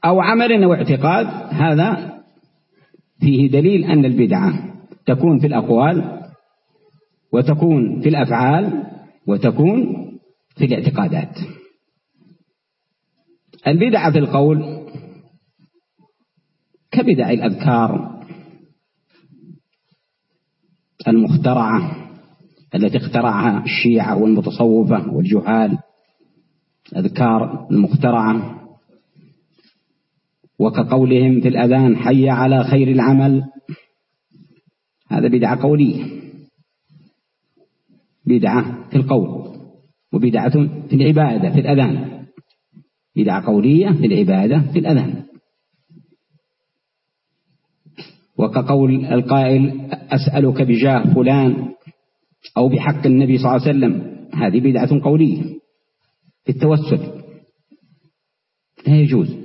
أو عمل أو اعتقاد هذا فيه دليل أن البدعة تكون في الأقوال وتكون في الأفعال وتكون في الاعتقادات. البدع في القول كبدع الأذكار المخترعة التي اخترعها الشيعة والمتصوفة والجهال الأذكار المخترعة. وكقولهم في الأذان حي على خير العمل. هذا بدعة قولية. بدعة في القول وبدعة في العبادة في الأذان. بدعة قولية في العبادة في الأذان. وكقول القائل أسألك بجاه فلان أو بحق النبي صلى الله عليه وسلم هذه بدعة قولية في التوسل. لا يجوز.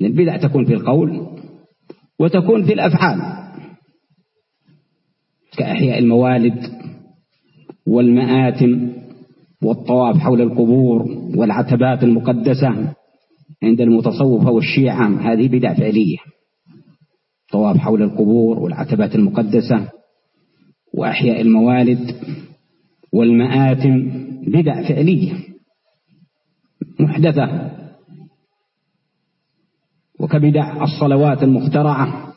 البدع تكون في القول وتكون في الأفعال. كأحياء الموالد والمآتم والطواف حول القبور والعتبات المقدسة عند المتصوفة والشيعة هذه بدع فعلية. طواف حول القبور والعتبات المقدسة وأحياء الموالد والمآتم بدع فعلية محدثة وكبدع الصلوات المخترعة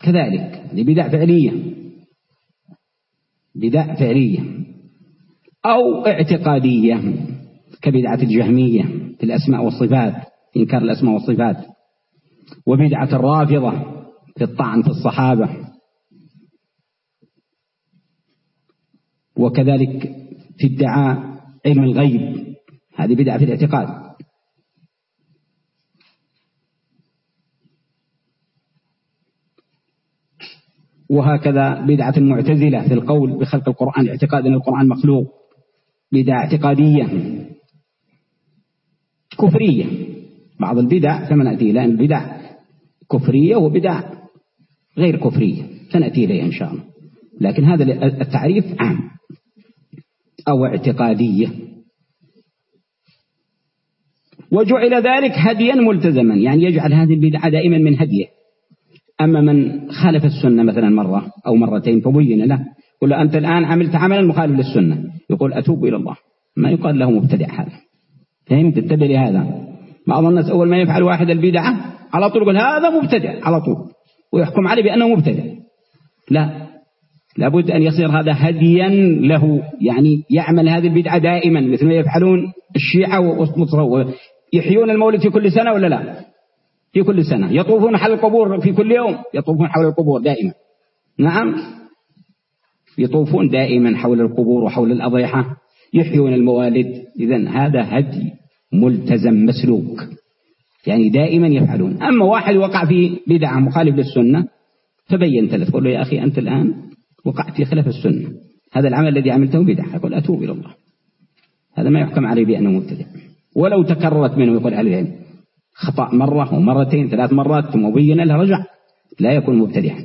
كذلك لبدع فعلية بدع فعلية أو اعتقادية كبدعة الجهمية في الأسماء والصفات إنكار الأسماء والصفات. وبدعة الرافضة في الطعن في الصحابة. وكذلك في ادعاء علم الغيب. هذه بدعة في الاعتقاد. وهكذا بدعة المعتزلة في القول بخلق القرآن اعتقاد أن القرآن مخلوق. بدعة اعتقادية. كفرية. بعض البدع كما نأتي إلى البدع كفرية وبدع غير كفرية. سنأتي إليها إن شاء الله. لكن هذا التعريف عام أو اعتقادية. وجعل ذلك هديا ملتزما. يعني يجعل هذه البدعة دائما من هديه. أما من خالف السنة مثلا مرة أو مرتين فبين له. له أنت الآن عملت عملا مخالف للسنة. يقول أتوب إلى الله. ما يقال له مبتدع هذا. فهمت؟ انتبه لهذا. بعض الناس أول ما يفعل واحد البدعة على طول يقول هذا مبتدع على طول. ويحكم عليه بأنه مبتدع. لا. لابد أن يصير هذا هديا له. يعني يعمل هذه البدعة دائما مثل ما يفعلون الشيعة يحيون المولد في كل سنة ولا لا؟ في كل سنة. يطوفون حول القبور في كل يوم. يطوفون حول القبور دائما. نعم. يطوفون دائما حول القبور وحول الأضيحة. يحيون الموالد. إذا هذا هدي. ملتزم مسلوك. يعني دائما يفعلون. أما واحد وقع في بدعة مخالف للسنة تبينت له تقول له يا أخي أنت الآن وقعت في خلاف السنة. هذا العمل الذي عملته بدعة. يقول أتوب إلى الله. هذا ما يحكم عليه بأنه مبتدع. ولو تكررت منه يقول أهل العلم خطأ مرة ومرتين ثلاث مرات ثم بين له رجع. لا يكون مبتدعا.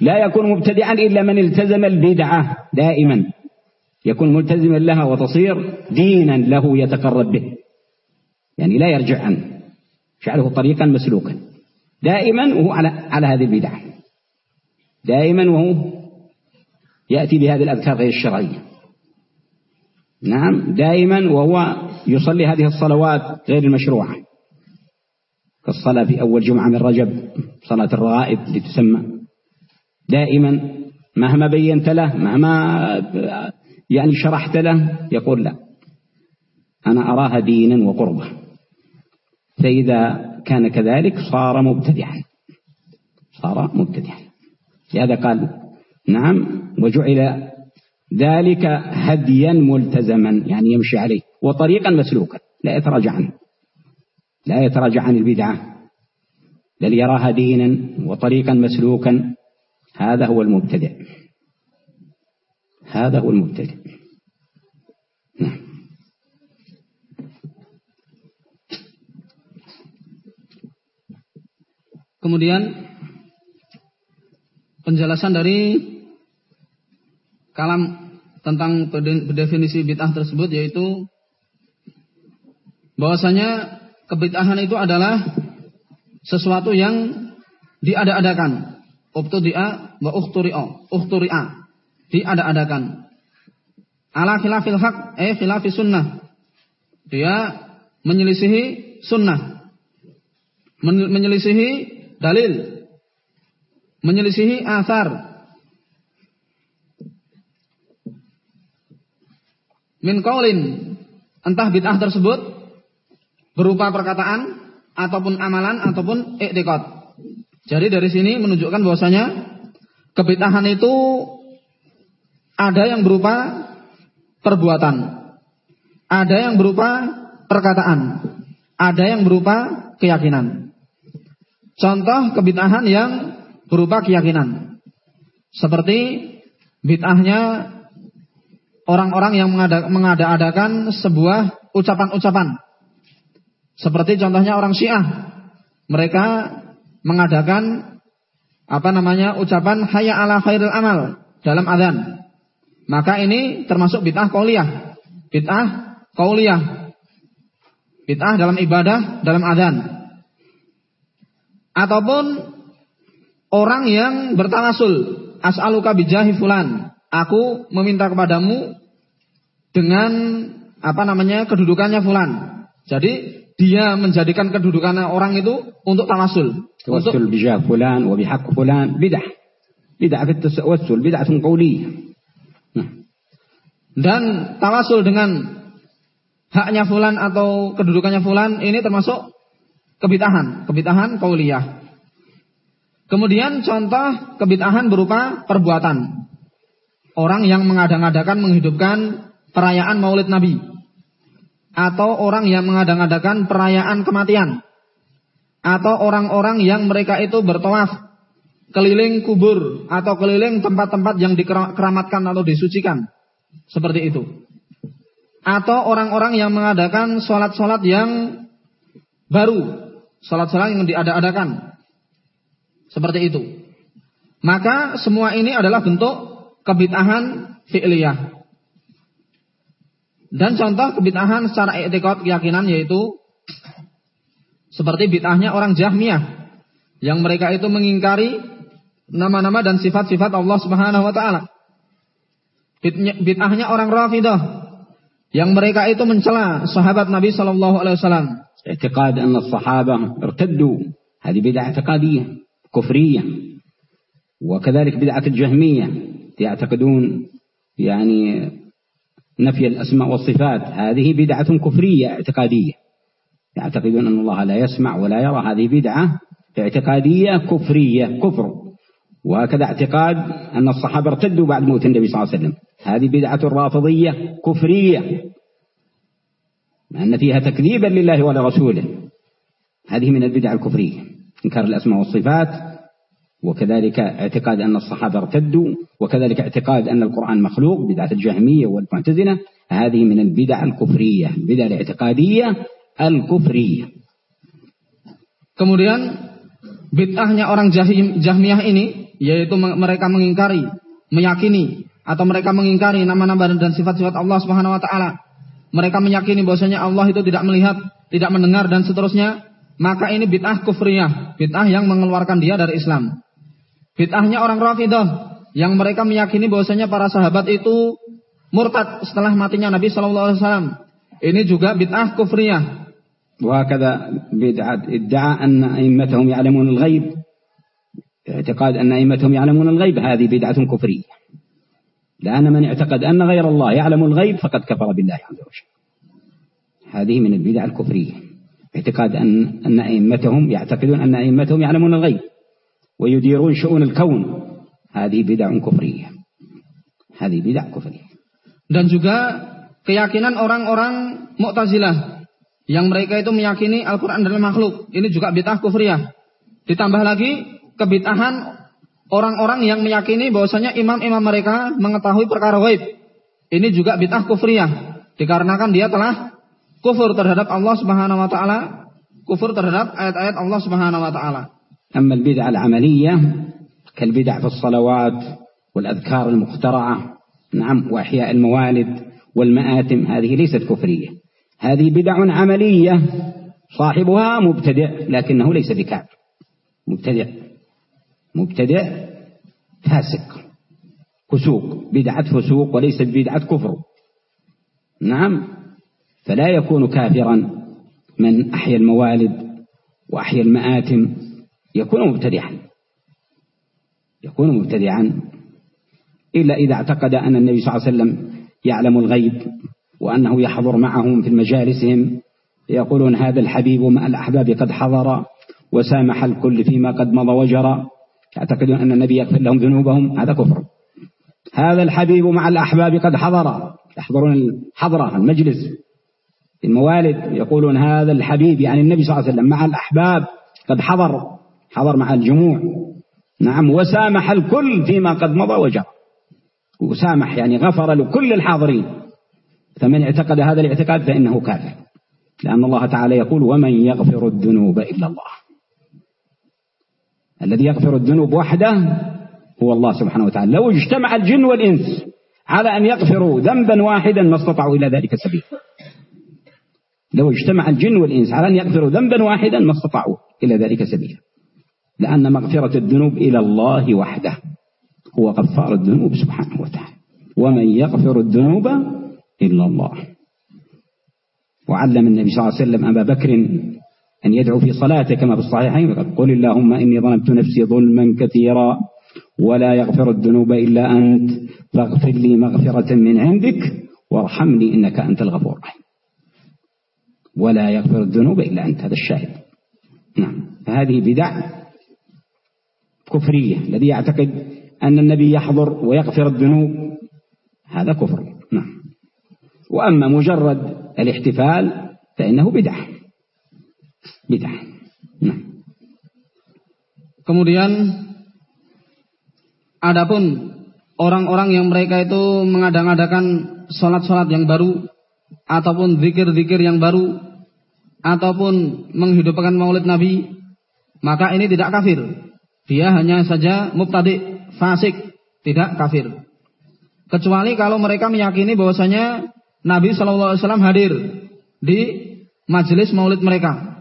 لا يكون مبتدعا إلا من التزم البدعة دائما. يكون ملتزما لها وتصير دينا له يتقرب به. يعني لا يرجع عنه جعله طريقا مسلوكا دائما وهو على على هذه البدعة دائما وهو يأتي بهذه الأذكار غير الشرعية. نعم دائما وهو يصلي هذه الصلوات غير المشروعة. كالصلاة في أول جمعة من رجب صلاة الرغائب لتسمى. دائما مهما بينت له مهما يعني شرحت له يقول لا أنا أراها دينا وقربة فإذا كان كذلك صار مبتدعا. صار مبتدعا. لهذا قال نعم وجعل ذلك هديا ملتزما يعني يمشي عليه وطريقا مسلوكا لا يتراجع عنه لا يتراجع عن البدعة بل يراها دينا وطريقا مسلوكا هذا هو المبتدع. هذا هو المبتدع. نعم. Kemudian penjelasan dari kalam tentang definisi bid'ah tersebut yaitu bahwasanya kebid'ahan itu adalah sesuatu yang diada-adakan. Ubtudi'a wa ukhturi'a, ukhturi'a. Diada-adakan. Ala khilafil haq, eh khilafi sunnah. Dia menyelisihi sunnah. Menyelisihi dalil. Menyelisihi asar. Min qaulin entah bid'ah tersebut berupa perkataan ataupun amalan ataupun i'tiqad. Jadi dari sini menunjukkan bahwasanya kebid'ahan itu ada yang berupa perbuatan, ada yang berupa perkataan, ada yang berupa keyakinan. Contoh kebid'ahan yang berupa keyakinan. Seperti bid'ahnya orang-orang yang mengada-adakan sebuah ucapan-ucapan seperti contohnya orang Syiah. Mereka mengadakan apa namanya ucapan hayya ala khairil amal dalam adzan. Maka ini termasuk bid'ah qauliyah. Bid'ah qauliyah. Bid'ah dalam ibadah, dalam adzan. Ataupun orang yang bertawasul, as'aluka bijahi fulan. Aku meminta kepadamu dengan apa namanya kedudukannya fulan. Jadi dia menjadikan kedudukan orang itu untuk tawasul. Tawasul bijah fulan wa bihaq fulan bidah. Bidah fi tawassul, bid'atun qawliyah. Nah. Dan tawasul dengan haknya fulan atau kedudukannya fulan ini termasuk kebitahan, kebitahan qauliyah. Kemudian contoh kebitahan berupa perbuatan. Orang yang mengadang-adakan menghidupkan perayaan Maulid Nabi. Atau orang yang mengadang-adakan perayaan kematian. Atau orang-orang yang mereka itu bertawaf keliling kubur atau keliling tempat-tempat yang dikeramatkan atau disucikan. Seperti itu. Atau orang-orang yang mengadakan sholat-sholat yang baru sholat-sholat yang diada-adakan. Seperti itu. Maka semua ini adalah bentuk kebitahan fi'liyah. Dan contoh kebid'ahan secara etikot keyakinan yaitu seperti bid'ahnya orang Jahmiyah yang mereka itu mengingkari nama-nama dan sifat-sifat Allah Subhanahu wa taala. Bid'ahnya orang Rafidah yang mereka itu mencela sahabat Nabi Shallallahu Alaihi Wasallam. اعتقاد أن الصحابة ارتدوا هذه بدعة اعتقادية كفرية وكذلك بدعة الجهمية يعتقدون يعني نفي الأسماء والصفات هذه بدعة كفرية اعتقادية يعتقدون أن الله لا يسمع ولا يرى هذه بدعة اعتقادية كفرية كفر وهكذا اعتقاد أن الصحابة ارتدوا بعد موت النبي صلى الله عليه وسلم. هذه بدعة رافضية كفرية لأن فيها تكذيبا لله ولرسوله. هذه من البدع الكفرية إنكار الأسماء والصفات وكذلك اعتقاد أن الصحابة ارتدوا وكذلك اعتقاد أن القرآن مخلوق بدعة الجهمية والمعتزلة. هذه من البدع الكفرية البدع الاعتقادية الكفرية. Kemudian bid'ahnya orang Jahmiyah ini yaitu mereka mengingkari, meyakini atau mereka mengingkari nama-nama dan sifat-sifat Allah Subhanahu wa taala. Mereka meyakini bahwasanya Allah itu tidak melihat, tidak mendengar dan seterusnya, maka ini bid'ah kufriyah, bid'ah yang mengeluarkan dia dari Islam. Bid'ahnya orang Rafidah yang mereka meyakini bahwasanya para sahabat itu murtad setelah matinya Nabi Shallallahu alaihi wasallam. Ini juga bid'ah kufriyah. وهكذا بدعة ادعاء أن أئمتهم يعلمون الغيب اعتقاد أن أئمتهم يعلمون الغيب هذه بدعة كفرية. لأن من اعتقد أن غير الله يعلم الغيب فقد كفر بالله عز وجل. هذه من البدع الكفرية. اعتقاد أن أن أئمتهم يعتقدون أن أئمتهم يعلمون الغيب ويديرون شؤون الكون. هذه بدع كفرية. هذه بدع كفرية. Dan juga keyakinan orang-orang Mu'tazilah yang mereka itu meyakini Al-Qur'an adalah makhluk. Ini juga bid'ah kufriyah. Ditambah lagi kebid'ahan orang-orang yang meyakini bahwasanya imam-imam mereka mengetahui perkara gaib. Ini juga bid'ah kufriyah dikarenakan dia telah kufur terhadap Allah Subhanahu wa taala, kufur terhadap ayat-ayat Allah Subhanahu wa taala. أما البدع العملية كالبدع في الصلوات والأذكار المخترعة نعم وأحياء الموالد والمآتم هذه ليست كفرية هذه بدع عملية صاحبها مبتدع لكنه ليس بكافر مبتدع مبتدع فاسق فسوق بدعة فسوق وليست بدعة كفر. نعم فلا يكون كافرا من أحيا الموالد وأحيا المآتم يكون مبتدعا يكون مبتدعا إلا إذا اعتقد أن النبي صلى الله عليه وسلم يعلم الغيب وأنه يحضر معهم في مجالسهم يقولون هذا الحبيب مع الأحباب قد حضر وسامح الكل فيما قد مضى وجرى. يعتقدون أن النبي يغفر لهم ذنوبهم هذا كفر. هذا الحبيب مع الأحباب قد حضر. يحضرون الحضرة المجلس. الموالد يقولون هذا الحبيب يعني النبي صلى الله عليه وسلم مع الأحباب قد حضر. حضر مع الجموع. نعم وسامح الكل فيما قد مضى وجرى. وسامح يعني غفر لكل الحاضرين. فمن اعتقد هذا الاعتقاد فإنه كافر. لأن الله تعالى يقول ومن يغفر الذنوب إلا الله. الذي يغفر الذنوب وحده هو الله سبحانه وتعالى. لو اجتمع الجن والإنس على أن يغفروا ذنبا واحدا ما استطاعوا إلى ذلك سبيل لو اجتمع الجن والإنس على أن يغفروا ذنبا واحدا ما استطاعوا إلى ذلك سبيلا لأن مغفرة الذنوب إلى الله وحده هو غفار الذنوب سبحانه وتعالى. ومن يغفر الذنوب إلا الله. وعلم النبي صلى الله عليه وسلم أبا بكر أن يدعو في صلاته كما في الصحيحين. قل اللهم إني ظلمت نفسي ظلما كثيرا ولا يغفر الذنوب إلا أنت. فاغفر لي مغفرة من عندك وارحمني إنك أنت الغفور الرحيم. ولا يغفر الذنوب إلا أنت هذا الشاهد. نعم. فهذه بدع كفرية. الذي يعتقد أن النبي يحضر ويغفر الذنوب هذا كفر. نعم. وأما مجرد الاحتفال فإنه بدعة bidah. Nah. Kemudian adapun orang-orang yang mereka itu mengadang-adakan salat-salat yang baru ataupun zikir-zikir yang baru ataupun menghidupkan maulid Nabi maka ini tidak kafir. Dia hanya saja mubtadi, fasik, tidak kafir. Kecuali kalau mereka meyakini bahwasanya Nabi Shallallahu Alaihi Wasallam hadir di majelis maulid mereka,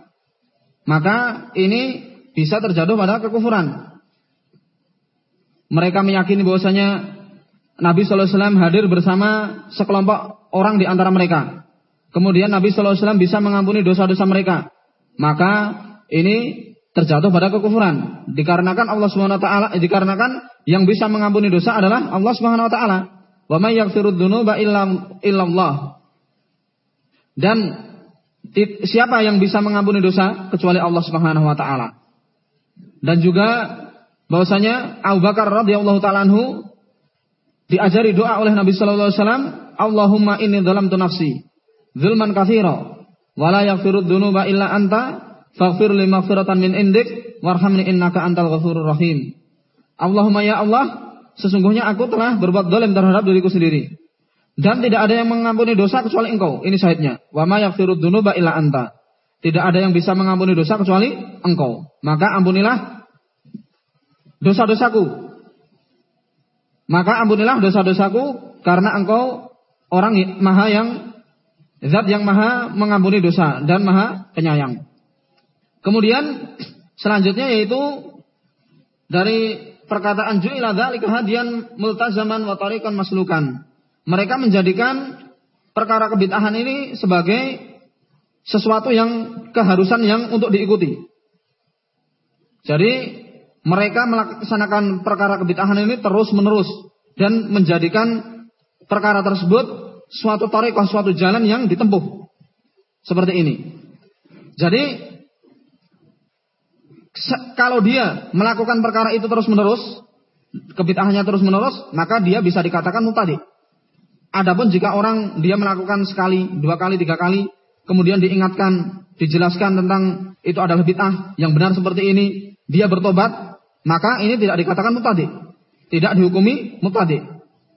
maka ini bisa terjatuh pada kekufuran mereka meyakini bahwasanya Nabi Shallallahu Alaihi Wasallam hadir bersama sekelompok orang di antara mereka. Kemudian Nabi Shallallahu Alaihi Wasallam bisa mengampuni dosa-dosa mereka. Maka ini terjatuh pada kekufuran. Dikarenakan Allah Subhanahu wa taala dikarenakan yang bisa mengampuni dosa adalah Allah Subhanahu wa taala. Wa may yaghfirud dzunuba illallah. Dan siapa yang bisa mengampuni dosa kecuali Allah Subhanahu wa taala. Dan juga bahwasanya Abu Bakar radhiyallahu taala anhu diajari doa oleh Nabi sallallahu alaihi wasallam, Allahumma inni dzalamtu nafsi zulman katsira wa la yaghfirud dzunuba illa anta Faghfir li maghfiratan min indik warhamni innaka antal ghafurur rahim. Allahumma ya Allah, sesungguhnya aku telah berbuat dolim terhadap diriku sendiri. Dan tidak ada yang mengampuni dosa kecuali engkau. Ini syahidnya. Wa ma yaghfirud dzunuba illa anta. Tidak ada yang bisa mengampuni dosa kecuali engkau. Maka ampunilah dosa-dosaku. Maka ampunilah dosa-dosaku karena engkau orang maha yang zat yang maha mengampuni dosa dan maha penyayang. Kemudian selanjutnya yaitu dari perkataan ju'ila dzalika hadiyan multazaman wa tariqan maslukan. Mereka menjadikan perkara kebid'ahan ini sebagai sesuatu yang keharusan yang untuk diikuti. Jadi mereka melaksanakan perkara kebid'ahan ini terus menerus dan menjadikan perkara tersebut suatu tariqah, suatu jalan yang ditempuh. Seperti ini. Jadi kalau dia melakukan perkara itu terus menerus, kebitahannya terus menerus, maka dia bisa dikatakan mutadi. Adapun jika orang dia melakukan sekali, dua kali, tiga kali, kemudian diingatkan, dijelaskan tentang itu adalah bid'ah yang benar seperti ini, dia bertobat, maka ini tidak dikatakan mutadi. Tidak dihukumi mutadi.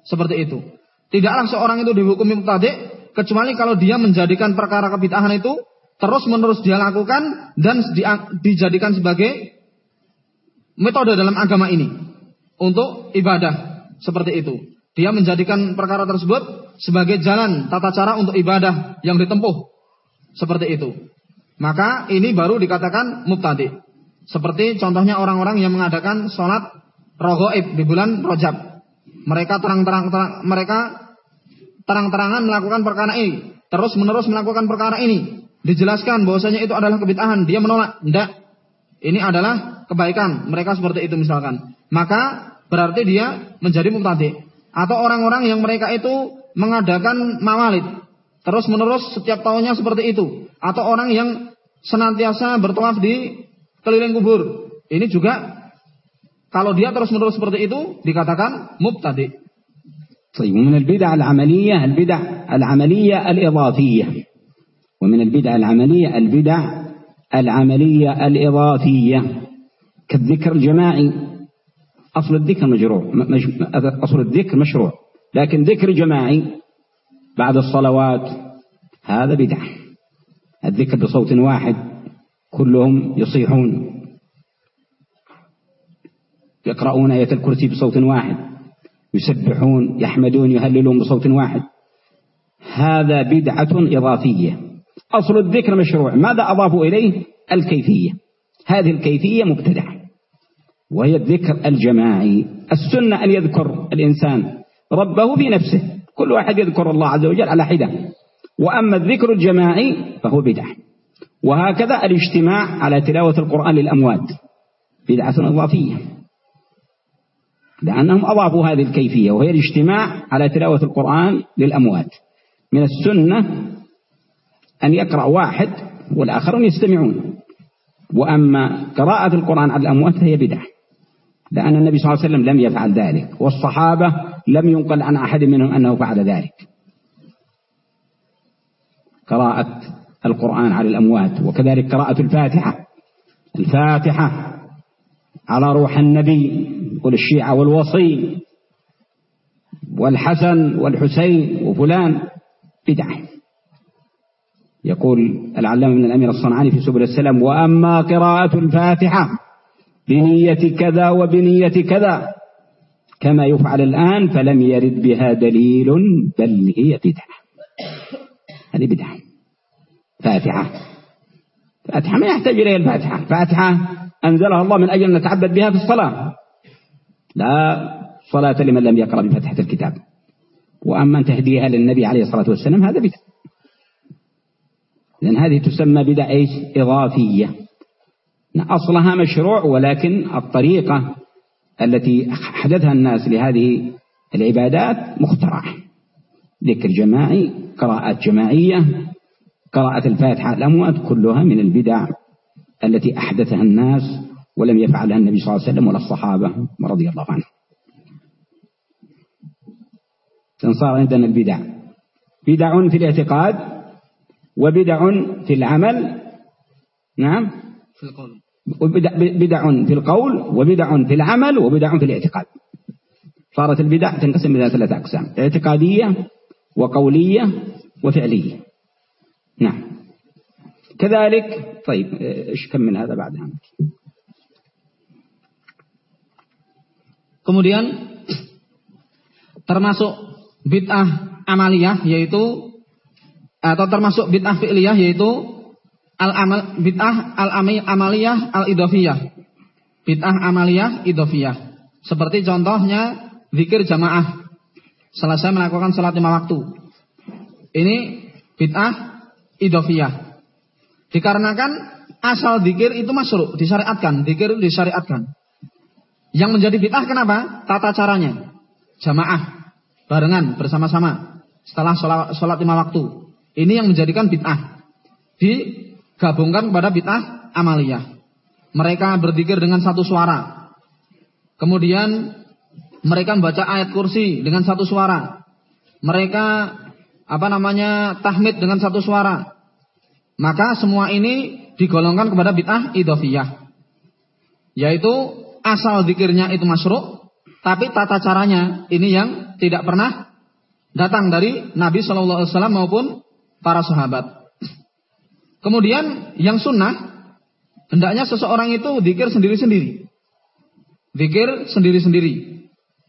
Seperti itu. Tidaklah seorang itu dihukumi mutadi kecuali kalau dia menjadikan perkara kebid'ahan itu terus menerus dia lakukan dan dijadikan sebagai metode dalam agama ini untuk ibadah seperti itu. Dia menjadikan perkara tersebut sebagai jalan tata cara untuk ibadah yang ditempuh seperti itu. Maka ini baru dikatakan mubtadi. Seperti contohnya orang-orang yang mengadakan sholat rogoib di bulan rojab. Mereka terang-terang terang, mereka terang-terangan melakukan perkara ini, terus menerus melakukan perkara ini dijelaskan bahwasanya itu adalah kebid'ahan, dia menolak. Tidak. Ini adalah kebaikan. Mereka seperti itu misalkan. Maka berarti dia menjadi mubtadi Atau orang-orang yang mereka itu mengadakan mawalid. Terus menerus setiap tahunnya seperti itu. Atau orang yang senantiasa bertawaf di keliling kubur. Ini juga kalau dia terus menerus seperti itu dikatakan mubtadi. طيب ومن البدع العملية البدع العملية الإضافية ومن البدع العملية البدع العملية الإضافية كالذكر الجماعي أصل الذكر مشروع أصل الذكر مشروع. لكن ذكر جماعي بعد الصلوات هذا بدعة. الذكر بصوت واحد كلهم يصيحون. يقرؤون آية الكرسي بصوت واحد. يسبحون يحمدون يهللون بصوت واحد. هذا بدعة إضافية. أصل الذكر مشروع. ماذا أضافوا إليه؟ الكيفية. هذه الكيفية مبتدعة. وهي الذكر الجماعي السنة أن يذكر الإنسان ربه في نفسه كل واحد يذكر الله عز وجل على حدة. وأما الذكر الجماعي فهو بدعة. وهكذا الاجتماع على تلاوة القرآن للأموات بدعة إضافية. لأنهم أضافوا هذه الكيفية وهي الاجتماع على تلاوة القرآن للأموات. من السنة أن يقرأ واحد والآخرون يستمعون. وأما قراءة القرآن على الأموات فهي بدعة. لأن النبي صلى الله عليه وسلم لم يفعل ذلك والصحابة لم ينقل عن أحد منهم أنه فعل ذلك. قراءة القرآن على الأموات وكذلك قراءة الفاتحة. الفاتحة على روح النبي والشيعة والوصي والحسن والحسين وفلان بدعة. يقول العلامة من الأمير الصنعاني في سبل السلام وأما قراءة الفاتحة بنية كذا وبنية كذا. كما يفعل الآن فلم يرد بها دليل بل هي بدعة. هذه بدعة. فاتحة. فاتحة. ما يحتاج إليها الفاتحة. فاتحة أنزلها الله من أجل أن نتعبد بها في الصلاة. لا صلاة لمن لم يقرأ بفتحة الكتاب. وأما أن تهديها للنبي عليه الصلاة والسلام هذا بدعة. لأن هذه تسمى بدعة إيش؟ إضافية. أصلها مشروع ولكن الطريقة التي حدثها الناس لهذه العبادات مخترعة. ذكر جماعي قراءات جماعية قراءة الفاتحة الأموات كلها من البدع التي أحدثها الناس ولم يفعلها النبي صلى الله عليه وسلم ولا الصحابة رضي الله عنهم. صار عندنا البدع. بدع في الاعتقاد وبدع في العمل. نعم؟ في القول. بدع في القول وبدع في العمل وبدع في الاعتقاد. صارت البدع تنقسم إلى ثلاثة أقسام اعتقادية وقولية وفعلية. نعم. كذلك طيب إيش كم من هذا بعدها kemudian termasuk bid'ah amaliyah yaitu atau termasuk bid'ah fi'liyah yaitu al amal bid'ah al amaliyah al idofiyah bid'ah amaliyah idofiyah seperti contohnya zikir jamaah. Selesai melakukan salat lima waktu. Ini bid'ah idofiyah dikarenakan asal zikir itu masuk disyariatkan. Zikir disyariatkan. Yang menjadi bid'ah kenapa? Tata caranya. Jamaah barengan bersama-sama. Setelah sholat, sholat lima waktu. Ini yang menjadikan bid'ah. Digabungkan kepada bid'ah amaliyah. Mereka berzikir dengan satu suara. Kemudian mereka membaca ayat kursi dengan satu suara. Mereka apa namanya tahmid dengan satu suara. Maka semua ini digolongkan kepada bid'ah idofiyah. Yaitu asal zikirnya itu masyruk, tapi tata caranya ini yang tidak pernah datang dari Nabi Shallallahu Alaihi Wasallam maupun para sahabat. Kemudian yang sunnah hendaknya seseorang itu dikir sendiri-sendiri, dikir sendiri-sendiri,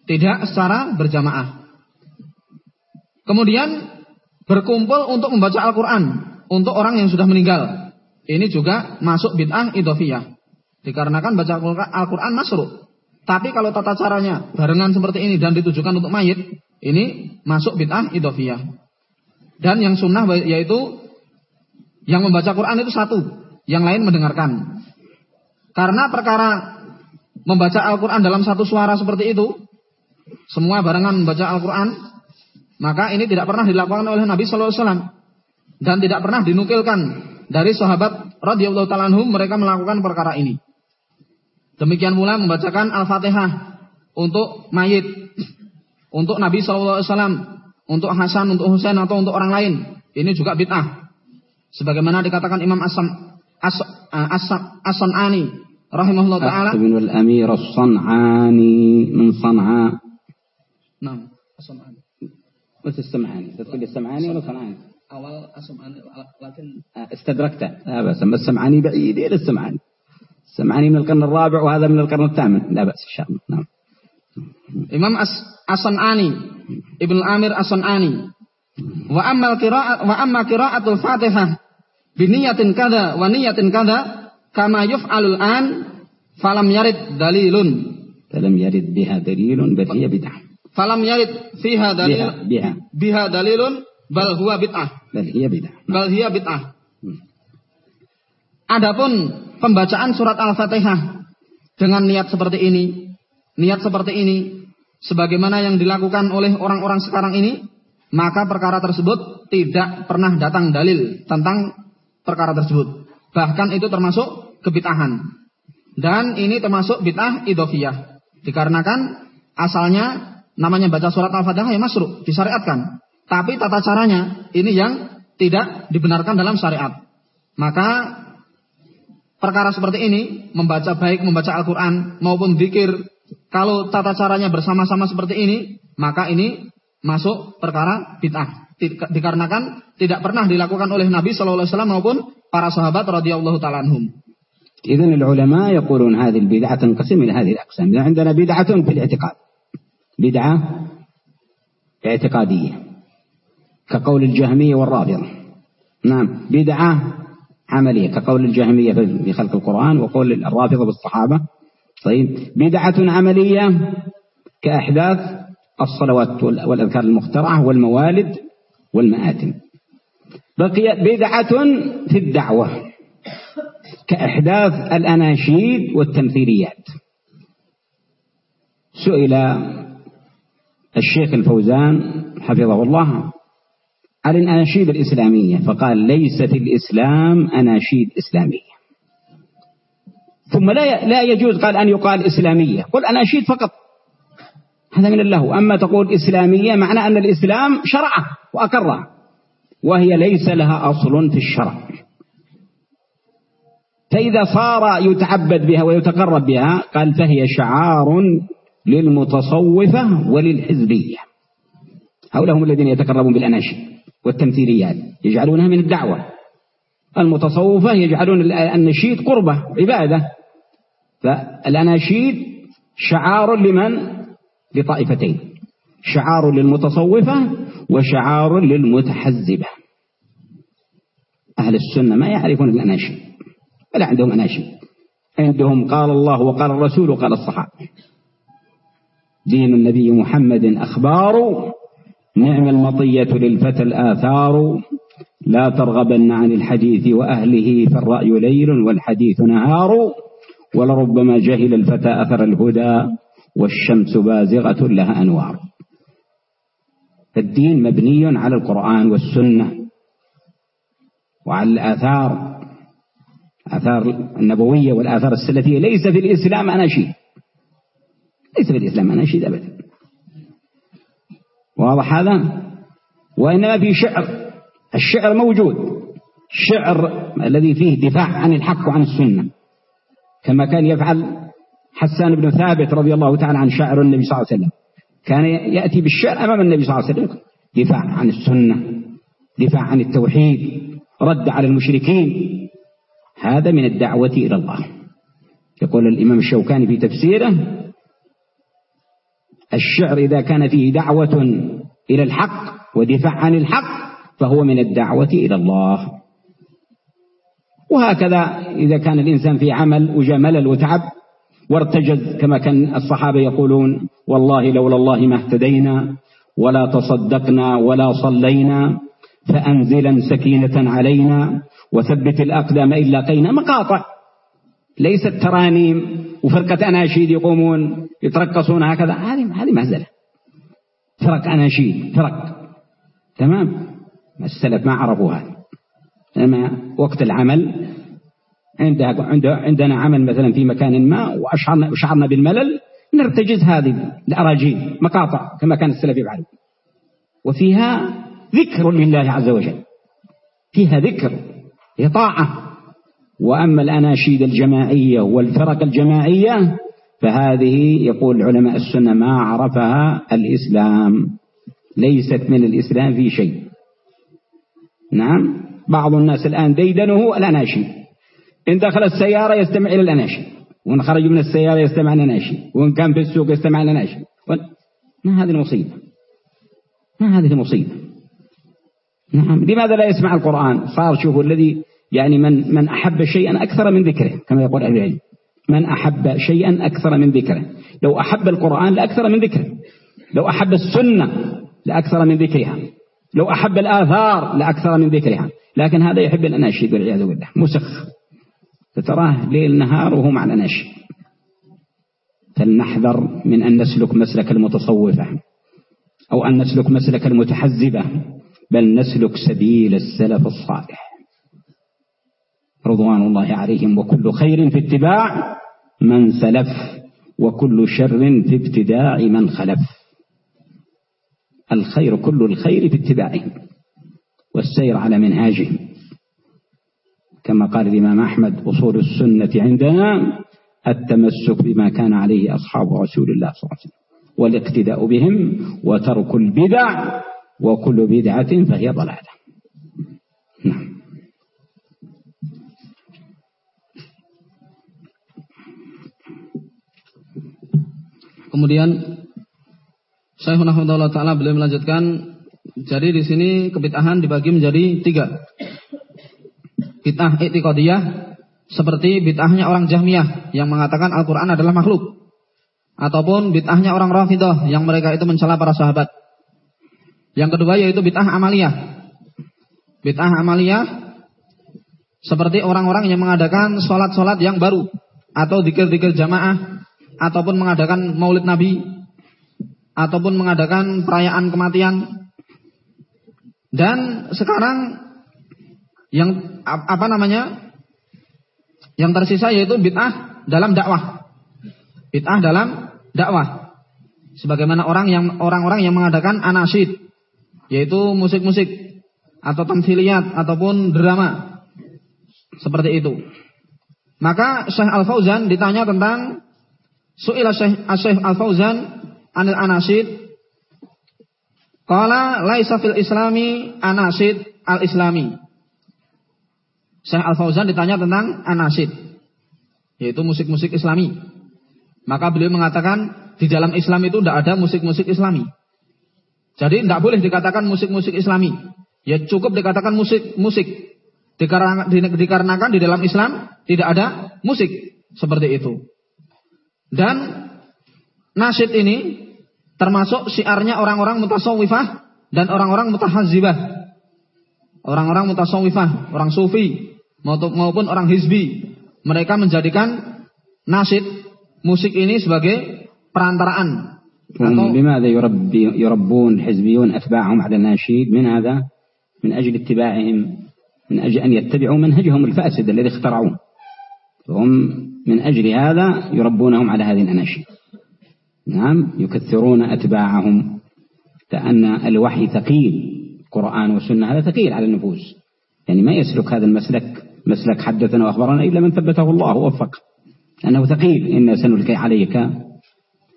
tidak secara berjamaah. Kemudian berkumpul untuk membaca Al-Quran untuk orang yang sudah meninggal. Ini juga masuk bid'ah idofiyah. Dikarenakan baca Al-Quran masuk. Tapi kalau tata caranya barengan seperti ini dan ditujukan untuk mayit, ini masuk bid'ah idofiyah. Dan yang sunnah yaitu yang membaca Quran itu satu, yang lain mendengarkan. Karena perkara membaca Al-Quran dalam satu suara seperti itu, semua barengan membaca Al-Quran, maka ini tidak pernah dilakukan oleh Nabi Sallallahu Alaihi Wasallam dan tidak pernah dinukilkan dari sahabat radhiyallahu taala mereka melakukan perkara ini. Demikian pula membacakan Al-Fatihah untuk mayit, untuk Nabi SAW, untuk Hasan, untuk Husain atau untuk orang lain. Ini juga bid'ah. Sebagaimana dikatakan Imam Asam As, As, As-San'ani rahimahullah taala. Bin al-Amir As-San'ani min San'a. Naam, As-San'ani. بس السمعاني تقول السمعاني ولا صنعاني أول السمعاني لكن استدركته لا بس السمعاني بعيد إلى السمعاني سمعني من القرن الرابع وهذا من القرن الثامن لا بأس إن شاء الله نعم Ibnu Amir As-San'ani wa amma qira'at wa amma qira'atul Fatihah biniyatin kada wa niyatin kada kama yuf'alul an falam yarid dalilun. Falam yarid biha dalilun bal hiya bid'ah. Falam yarid fiha dalil biha biha. dalilun bal huwa bid'ah. Bal hiya bid'ah. Bal hiya bid'ah. Hmm. Adapun pembacaan surat Al-Fatihah dengan niat seperti ini, niat seperti ini, sebagaimana yang dilakukan oleh orang-orang sekarang ini, maka perkara tersebut tidak pernah datang dalil tentang perkara tersebut. Bahkan itu termasuk kebitahan. Dan ini termasuk bid'ah idofiyah. Dikarenakan asalnya namanya baca surat Al-Fatihah yang masuk, disyariatkan. Tapi tata caranya ini yang tidak dibenarkan dalam syariat. Maka perkara seperti ini, membaca baik membaca Al-Quran maupun zikir, kalau tata caranya bersama-sama seperti ini, maka ini masuk perkara bid'ah. Dikarenakan tidak pernah dilakukan oleh Nabi Shallallahu Alaihi Wasallam maupun para sahabat radhiyallahu taala anhum. إذن العلماء يقولون هذه البدعة تنقسم إلى هذه الأقسام عندنا بدعة في الاعتقاد بدعة اعتقادية كقول الجهمية والرافضة نعم بدعة عملية كقول الجهمية في خلق القرآن وقول الرافضة بالصحابة طيب بدعة عملية كأحداث الصلوات والأذكار المخترعة والموالد والمآتم. بقي بدعة في الدعوة كإحداث الأناشيد والتمثيليات. سئل الشيخ الفوزان حفظه الله عن الأناشيد الإسلامية فقال ليس في الإسلام أناشيد إسلامية. ثم لا لا يجوز قال أن يقال إسلامية قل أناشيد فقط. هذا من اللهو. أما تقول إسلامية معنى أن الإسلام شرعه وأقره وهي ليس لها أصل في الشرع. فإذا صار يتعبد بها ويتقرب بها قال فهي شعار للمتصوفة وللحزبية. هؤلاء هم الذين يتقربون بالأناشيد والتمثيليات يجعلونها من الدعوة. المتصوفة يجعلون النشيد قربة عبادة. فالأناشيد شعار لمن؟ لطائفتين شعار للمتصوفة وشعار للمتحزبة. أهل السنة ما يعرفون الأناشيد ولا عندهم أناشيد. عندهم قال الله وقال الرسول وقال الصحابة. دين النبي محمد أخبار نعم المطية للفتى الآثار. لا ترغبن عن الحديث وأهله فالرأي ليل والحديث نهار. ولربما جهل الفتى أثر الهدى. والشمس بازغة لها أنوار. فالدين مبني على القرآن والسنة وعلى الآثار آثار النبوية والآثار السلفية. ليس في الإسلام أناشيد ليس في الإسلام أناشيد أبدا. واضح هذا؟ وإنما في شعر. الشعر موجود. الشعر الذي فيه دفاع عن الحق وعن السنة. كما كان يفعل حسان بن ثابت رضي الله تعالى عن شاعر النبي صلى الله عليه وسلم. كان يأتي بالشعر أمام النبي صلى الله عليه وسلم. دفاع عن السنة دفاع عن التوحيد رد على المشركين. هذا من الدعوة إلى الله. يقول الإمام الشوكاني في تفسيره الشعر إذا كان فيه دعوة إلى الحق ودفاع عن الحق فهو من الدعوة إلى الله. وهكذا إذا كان الإنسان في عمل وجاء ملل وتعب وارتجز كما كان الصحابة يقولون والله لولا الله ما اهتدينا ولا تصدقنا ولا صلينا فأنزلا سكينة علينا وثبت الأقدام إن لقينا مقاطع. ليست ترانيم وفرقة أناشيد يقومون يترقصون هكذا. هذه هذه مهزلة. فرق أناشيد فرق. تمام؟ السلف ما عرفوا هذا لما وقت العمل عندنا عمل مثلا في مكان ما وأشعرنا بالملل نرتجز هذه الأراجيل مقاطع كما كان السلف يفعل وفيها ذكر لله عز وجل. فيها ذكر هي طاعة. وأما الأناشيد الجماعية والفرق الجماعية فهذه يقول علماء السنة ما عرفها الإسلام. ليست من الإسلام في شيء. نعم بعض الناس الآن ديدنه الأناشيد. إن دخل السيارة يستمع إلى الأناشيد وإن خرج من السيارة يستمع إلى الأناشيد وإن كان في السوق يستمع إلى الأناشيد ما هذه المصيبة؟ ما هذه المصيبة؟ نعم. لماذا لا يسمع القرآن؟ صار شوفوا الذي يعني من من أحب شيئا أكثر من ذكره كما يقول أهل العلم. من أحب شيئا أكثر من ذكره. لو أحب القرآن لأكثر من ذكره. لو أحب السنة لأكثر من ذكرها. لو أحب الآثار لأكثر من ذكرها. لكن هذا يحب الأناشيد والعياذ بالله. مسخ. فتراه ليل نهار وهو مع الأناشيد فلنحذر من أن نسلك مسلك المتصوفة أو أن نسلك مسلك المتحزبة بل نسلك سبيل السلف الصالح. رضوان الله عليهم وكل خير في اتباع من سلف وكل شر في ابتداع من خلف. الخير كل الخير في اتباعهم والسير على منهاجهم. كما قال الإمام أحمد أصول السنة عندنا التمسك بما كان عليه أصحاب رسول الله صلى الله عليه وسلم والاقتداء بهم وترك البدع وكل بدعة فهي ضلالة نعم Kemudian Syekh Nahmudullah Ta'ala beliau melanjutkan jadi di sini kebitahan dibagi menjadi tiga. Bid'ah i'tiqadiyah seperti bid'ahnya orang Jahmiyah yang mengatakan Al-Qur'an adalah makhluk. ataupun bid'ahnya orang Rafidah yang mereka itu mencela para sahabat. Yang kedua yaitu bid'ah amaliyah. Bid'ah amaliyah seperti orang-orang yang mengadakan sholat-sholat yang baru atau dikir-dikir jamaah ataupun mengadakan maulid nabi ataupun mengadakan perayaan kematian dan sekarang yang apa namanya? Yang tersisa yaitu bid'ah dalam dakwah. Bid'ah dalam dakwah. Sebagaimana orang yang orang-orang yang mengadakan anasid yaitu musik-musik atau tamthiliyat ataupun drama. Seperti itu. Maka Syekh Al-Fauzan ditanya tentang Su'ila Syekh Al-Fauzan anil anasid Qala laisa fil islami anasid al-islami. Syekh Al-Fauzan ditanya tentang anasid yaitu musik-musik islami. Maka beliau mengatakan di dalam Islam itu tidak ada musik-musik islami. Jadi tidak boleh dikatakan musik-musik islami. Ya cukup dikatakan musik-musik. Dikarenakan, di dalam Islam tidak ada musik seperti itu. Dan nasyid ini termasuk syiarnya orang-orang mutasawwifah dan orang-orang mutahazibah. Orang-orang mutasawwifah, orang sufi maupun orang hizbi. Mereka menjadikan nasyid musik ini sebagai perantaraan. لماذا يربي يربون الحزبيون أتباعهم على الناشيد من هذا من أجل اتباعهم من أجل أن يتبعوا منهجهم الفاسد الذي اخترعوه فهم من أجل هذا يربونهم على هذه الأناشيد نعم يكثرون أتباعهم لأن الوحي ثقيل قرآن وسنة هذا ثقيل على النفوس يعني ما يسلك هذا المسلك مسلك حدثنا وأخبرنا إلا من ثبته الله ووفق لأنه ثقيل. إنا سنلقي عليك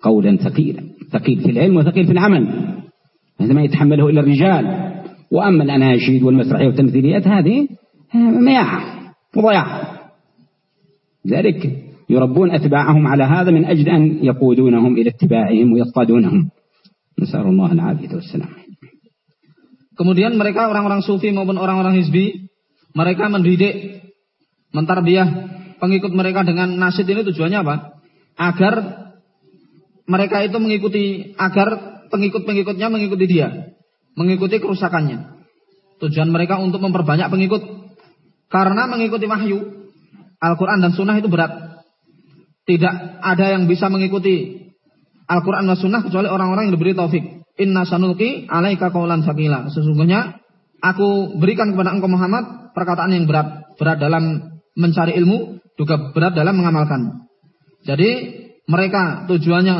قولا ثقيلا. ثقيل في العلم وثقيل في العمل. هذا ما يتحمله إلا الرجال. وأما الأناشيد والمسرحية والتمثيليات هذه مياعة وضياع. ذلك يربون أتباعهم على هذا من أجل أن يقودونهم إلى اتباعهم ويصطادونهم. نسأل الله العافية والسلام. Kemudian mereka orang-orang sufi maupun orang-orang hizbi, mereka mendidik, mentarbiah pengikut mereka dengan nasid ini tujuannya apa? Agar mereka itu mengikuti agar pengikut-pengikutnya mengikuti dia, mengikuti kerusakannya. Tujuan mereka untuk memperbanyak pengikut karena mengikuti wahyu Al-Quran dan Sunnah itu berat. Tidak ada yang bisa mengikuti Al-Quran dan Sunnah kecuali orang-orang yang diberi taufik. Inna sanulki alaika kaulan sakila. Sesungguhnya aku berikan kepada engkau Muhammad perkataan yang berat. Berat dalam mencari ilmu, juga berat dalam mengamalkan. Jadi mereka tujuannya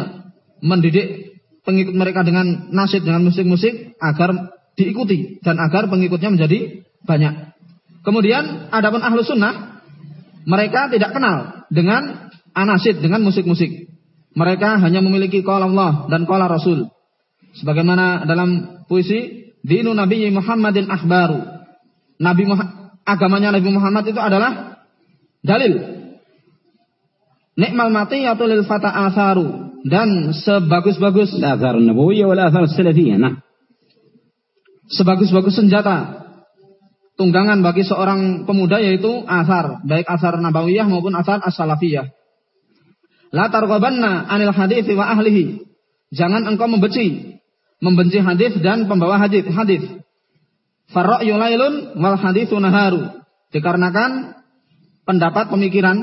mendidik pengikut mereka dengan nasid dengan musik-musik agar diikuti dan agar pengikutnya menjadi banyak. Kemudian adapun ahlu sunnah mereka tidak kenal dengan anasid dengan musik-musik. Mereka hanya memiliki qala Allah dan qala Rasul. Sebagaimana dalam puisi Dinu Nabi Muhammadin akhbaru. Nabi Muhammad, agamanya Nabi Muhammad itu adalah dalil. Nikmal mati atau lil fata asaru dan sebagus-bagus athar nabawiyah wal asar salafiyah. Nah. Sebagus-bagus senjata tunggangan bagi seorang pemuda yaitu asar, baik asar nabawiyah maupun asar as-salafiyah. La tarqabanna anil hadithi wa ahlihi. Jangan engkau membenci membenci hadis dan pembawa hadis hadis farra'yu lailun wal haditsu naharu dikarenakan pendapat pemikiran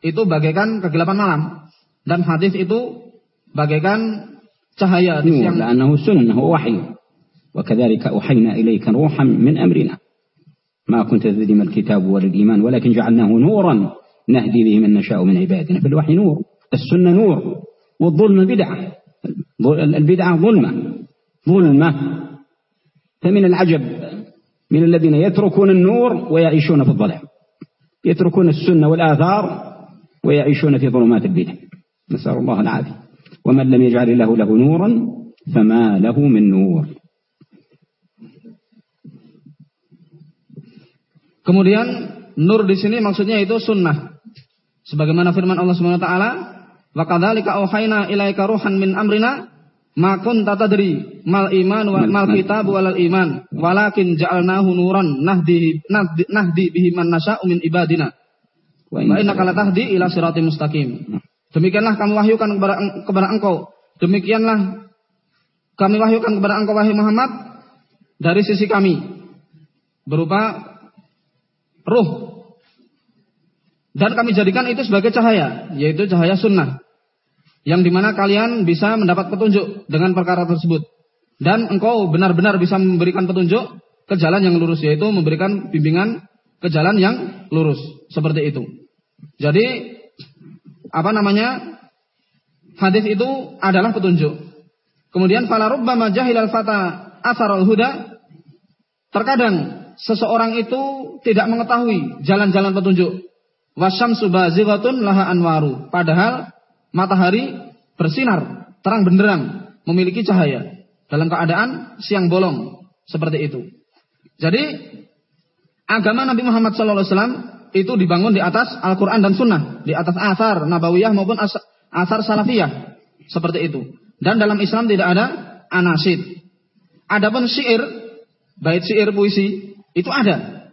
itu bagaikan kegelapan malam dan hadis itu bagaikan cahaya di siang. لأنه سنة ووحي وكذلك أوحينا إليك روحا من أمرنا ما كنت تدري ما الكتاب ولا الإيمان ولكن جعلناه نورا نهدي به من نشاء من عبادنا فالوحي نور السنة نور والظلم بدعة البدعة ظلمة ظلمة فمن العجب من الذين يتركون النور ويعيشون في الظلام. يتركون السنة والآثار ويعيشون في ظلمات البدع. نسأل الله العافية. ومن لم يجعل له له نورا فما له من نور. Kemudian nur di sini maksudnya itu sunnah. Sebagaimana firman Allah Subhanahu wa taala, "Wa kadzalika auhayna ilaika ruhan min amrina ma kunta tadri mal iman wa mal kitab wal iman, walakin ja'alnahu nuran nahdi nahdi, nahdi bihi man nasya'u min ibadina." Wa innaka latahdi ila siratim mustaqim. Demikianlah kami wahyukan kepada, kepada engkau. Demikianlah kami wahyukan kepada engkau wahai Muhammad dari sisi kami. Berupa ruh. Dan kami jadikan itu sebagai cahaya yaitu cahaya sunnah yang di mana kalian bisa mendapat petunjuk dengan perkara tersebut dan engkau benar-benar bisa memberikan petunjuk ke jalan yang lurus yaitu memberikan bimbingan ke jalan yang lurus seperti itu jadi apa namanya hadis itu adalah petunjuk. Kemudian fala rubbama jahilal fata asarul huda terkadang seseorang itu tidak mengetahui jalan-jalan petunjuk. Wasyamsu bazighatun laha anwaru. Padahal matahari bersinar terang benderang, memiliki cahaya dalam keadaan siang bolong seperti itu. Jadi agama Nabi Muhammad SAW itu dibangun di atas Al-Quran dan Sunnah, di atas asar nabawiyah maupun asar salafiyah, seperti itu. Dan dalam Islam tidak ada anasid. Adapun syair, bait syair puisi, itu ada.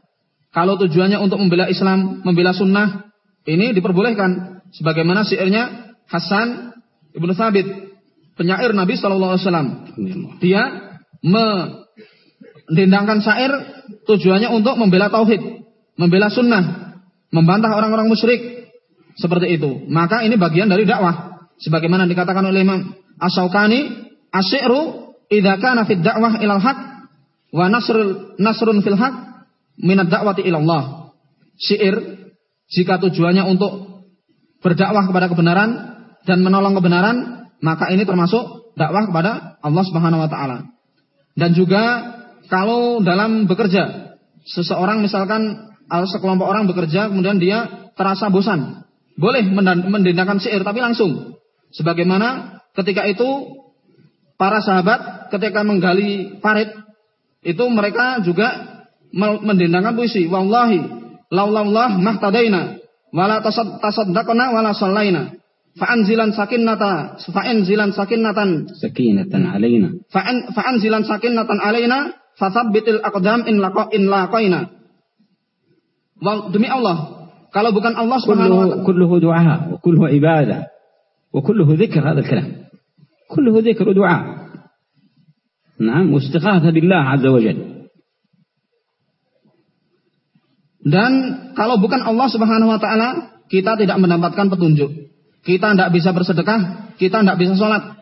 Kalau tujuannya untuk membela Islam, membela Sunnah, ini diperbolehkan. Sebagaimana syairnya Hasan ibnu Thabit, penyair Nabi Shallallahu Alaihi Wasallam. Dia mendendangkan syair tujuannya untuk membela tauhid, membela sunnah, membantah orang-orang musyrik seperti itu. Maka ini bagian dari dakwah. Sebagaimana dikatakan oleh Imam Asy-Syaukani, asyiru idza kana fid dakwah ilal haq wa nasrul nasrun fil haq min ad-da'wati ila Allah. Syair jika tujuannya untuk berdakwah kepada kebenaran dan menolong kebenaran, maka ini termasuk dakwah kepada Allah Subhanahu wa taala. Dan juga kalau dalam bekerja, seseorang misalkan sekelompok orang bekerja kemudian dia terasa bosan. Boleh mendendangkan syair tapi langsung. Sebagaimana ketika itu para sahabat ketika menggali parit itu mereka juga mendendangkan puisi. Wallahi laulallah mahtadaina wala tasaddaqna wala sallaina. Fa'anzilan sakin natan. Sakin natan alaina. Fa'an fa'anzilan sakinatan alaina, fathabbitil aqdam in laqa in laqaina. Demi Allah, kalau bukan Allah Subhanahu wa taala. Kulluhu du'a, kulluhu ibadah, wa kulluhu dzikr hadha kalam. Kulluhu dzikr wa du'a. Naam, istighatsah billah azza wa jalla. Dan kalau bukan Allah Subhanahu wa taala, kita tidak mendapatkan petunjuk kita tidak bisa bersedekah kita tidak bisa sholat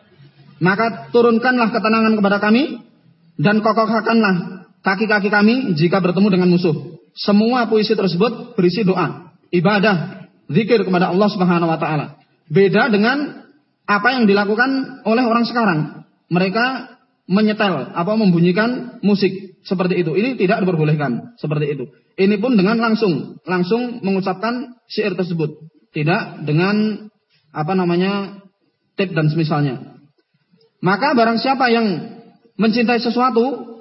maka turunkanlah ketenangan kepada kami dan kokohkanlah kaki-kaki kami jika bertemu dengan musuh semua puisi tersebut berisi doa, ibadah, zikir kepada Allah Subhanahu wa taala. Beda dengan apa yang dilakukan oleh orang sekarang. Mereka menyetel apa membunyikan musik seperti itu. Ini tidak diperbolehkan seperti itu. Ini pun dengan langsung langsung mengucapkan syair tersebut, tidak dengan apa namanya tip dan semisalnya. Maka barang siapa yang mencintai sesuatu,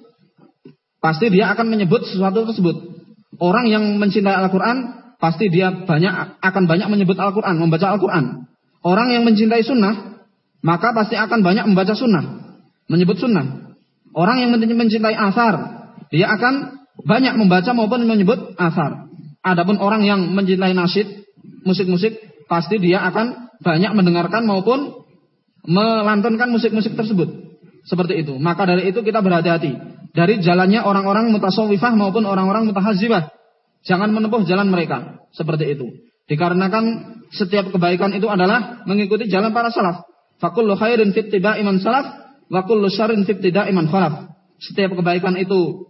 pasti dia akan menyebut sesuatu tersebut. Orang yang mencintai Al-Quran, pasti dia banyak akan banyak menyebut Al-Quran, membaca Al-Quran. Orang yang mencintai sunnah, maka pasti akan banyak membaca sunnah, menyebut sunnah. Orang yang mencintai asar, dia akan banyak membaca maupun menyebut asar. Adapun orang yang mencintai nasyid, musik-musik, pasti dia akan banyak mendengarkan maupun melantunkan musik-musik tersebut. Seperti itu. Maka dari itu kita berhati-hati dari jalannya orang-orang mutasawwifah maupun orang-orang mutahazibah. Jangan menempuh jalan mereka seperti itu. Dikarenakan setiap kebaikan itu adalah mengikuti jalan para salaf. Fakullu khairin fit iman salaf wa kullu syarrin fit iman khalaf. Setiap kebaikan itu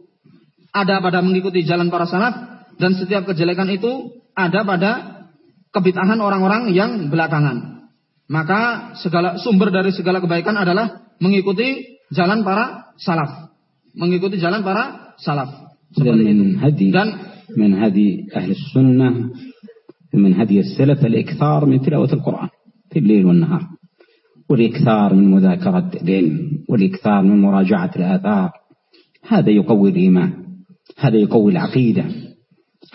ada pada mengikuti jalan para salaf dan setiap kejelekan itu ada pada kebitahan orang-orang yang belakangan. Maka segala sumber dari segala kebaikan adalah mengikuti jalan para salaf mengikuti jalan para salaf. من هدي من هدي أهل السنة ومن هدي السلف الإكثار من تلاوة القرآن في الليل والنهار والإكثار من مذاكرة العلم والإكثار من مراجعة الآثار هذا يقوي الإيمان هذا يقوي العقيدة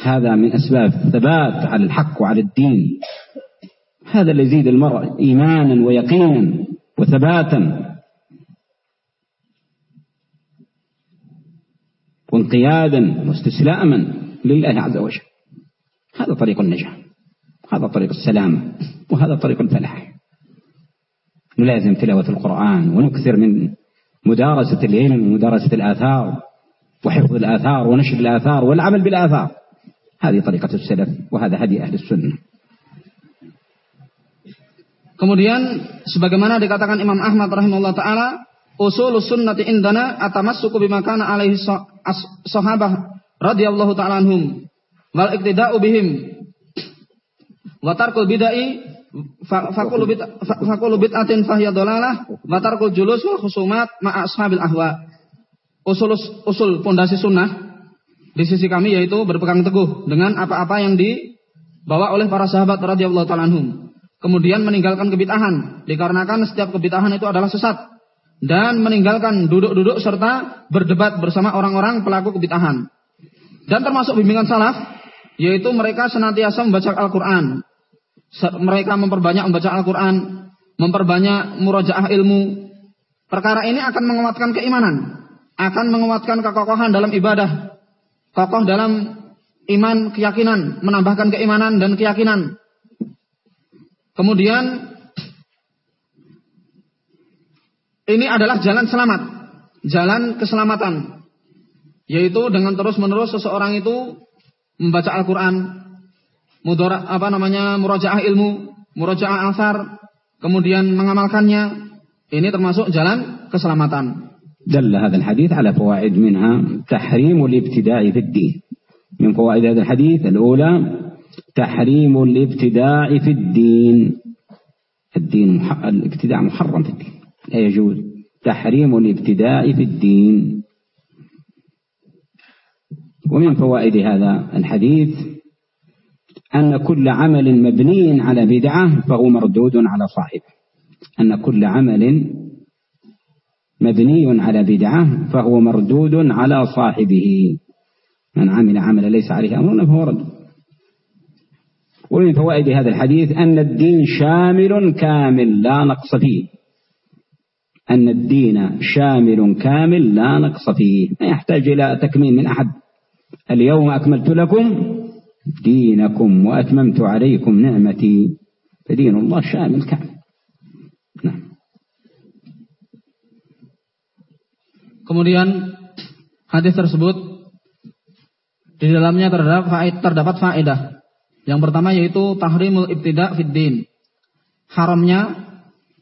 هذا من أسباب الثبات على الحق وعلى الدين. هذا اللي يزيد المرء إيمانا ويقينا وثباتا. وانقيادا واستسلاما لله عز وجل. هذا طريق النجاة. هذا طريق السلام. وهذا طريق الفلاح. نلازم تلاوة القرآن ونكثر من مدارسة العلم ومدارسة الآثار وحفظ الآثار ونشر الآثار والعمل بالآثار. هذه طريقة السلف وهذا هدي أهل السنة Kemudian sebagaimana dikatakan Imam Ahmad rahimahullah taala, usul sunnati indana atamassuku bima kana alaihi sahabah radhiyallahu taala anhum wal iktida'u bihim wa tarkul bid'ai faqulu bid faqulu bid'atin fahiya dalalah wa tarkul julus wal khusumat ma ashabil ahwa. Usul usul pondasi sunnah di sisi kami yaitu berpegang teguh dengan apa-apa yang dibawa oleh para sahabat radhiyallahu taala anhum. Kemudian meninggalkan kebitahan dikarenakan setiap kebitahan itu adalah sesat. Dan meninggalkan duduk-duduk serta berdebat bersama orang-orang pelaku kebitahan. Dan termasuk bimbingan salaf yaitu mereka senantiasa membaca Al-Qur'an. Mereka memperbanyak membaca Al-Qur'an memperbanyak murajaah ilmu. Perkara ini akan menguatkan keimanan akan menguatkan kekokohan dalam ibadah kokoh dalam iman keyakinan menambahkan keimanan dan keyakinan Kemudian ini adalah jalan selamat, jalan keselamatan. Yaitu dengan terus-menerus seseorang itu membaca Al-Qur'an, mudara apa namanya? murajaah ilmu, murajaah asar, kemudian mengamalkannya. Ini termasuk jalan keselamatan. دل هذا الحديث على فوائد منها تحريم الابتداء في الدين. من فوائد هذا الحديث الأولى تحريم الابتداء في الدين. الدين الابتداء محرم في الدين. لا يجوز. تحريم الابتداء في الدين. ومن فوائد هذا الحديث أن كل عمل مبني على بدعة فهو مردود على صاحبه. أن كل عمل مبني على بدعة فهو مردود على صاحبه. من عمل عملا ليس عليه أمرنا فهو رد. ومن فوائد هذا الحديث أن الدين شامل كامل لا نقص فيه. أن الدين شامل كامل لا نقص فيه. ما يحتاج إلى تكميل من أحد. اليوم أكملت لكم دينكم وأتممت عليكم نعمتي. فدين الله شامل كامل. نعم. Kemudian hadis tersebut di dalamnya terdapat terdapat faedah Yang pertama yaitu tahrimul ibtida' fid din. Haramnya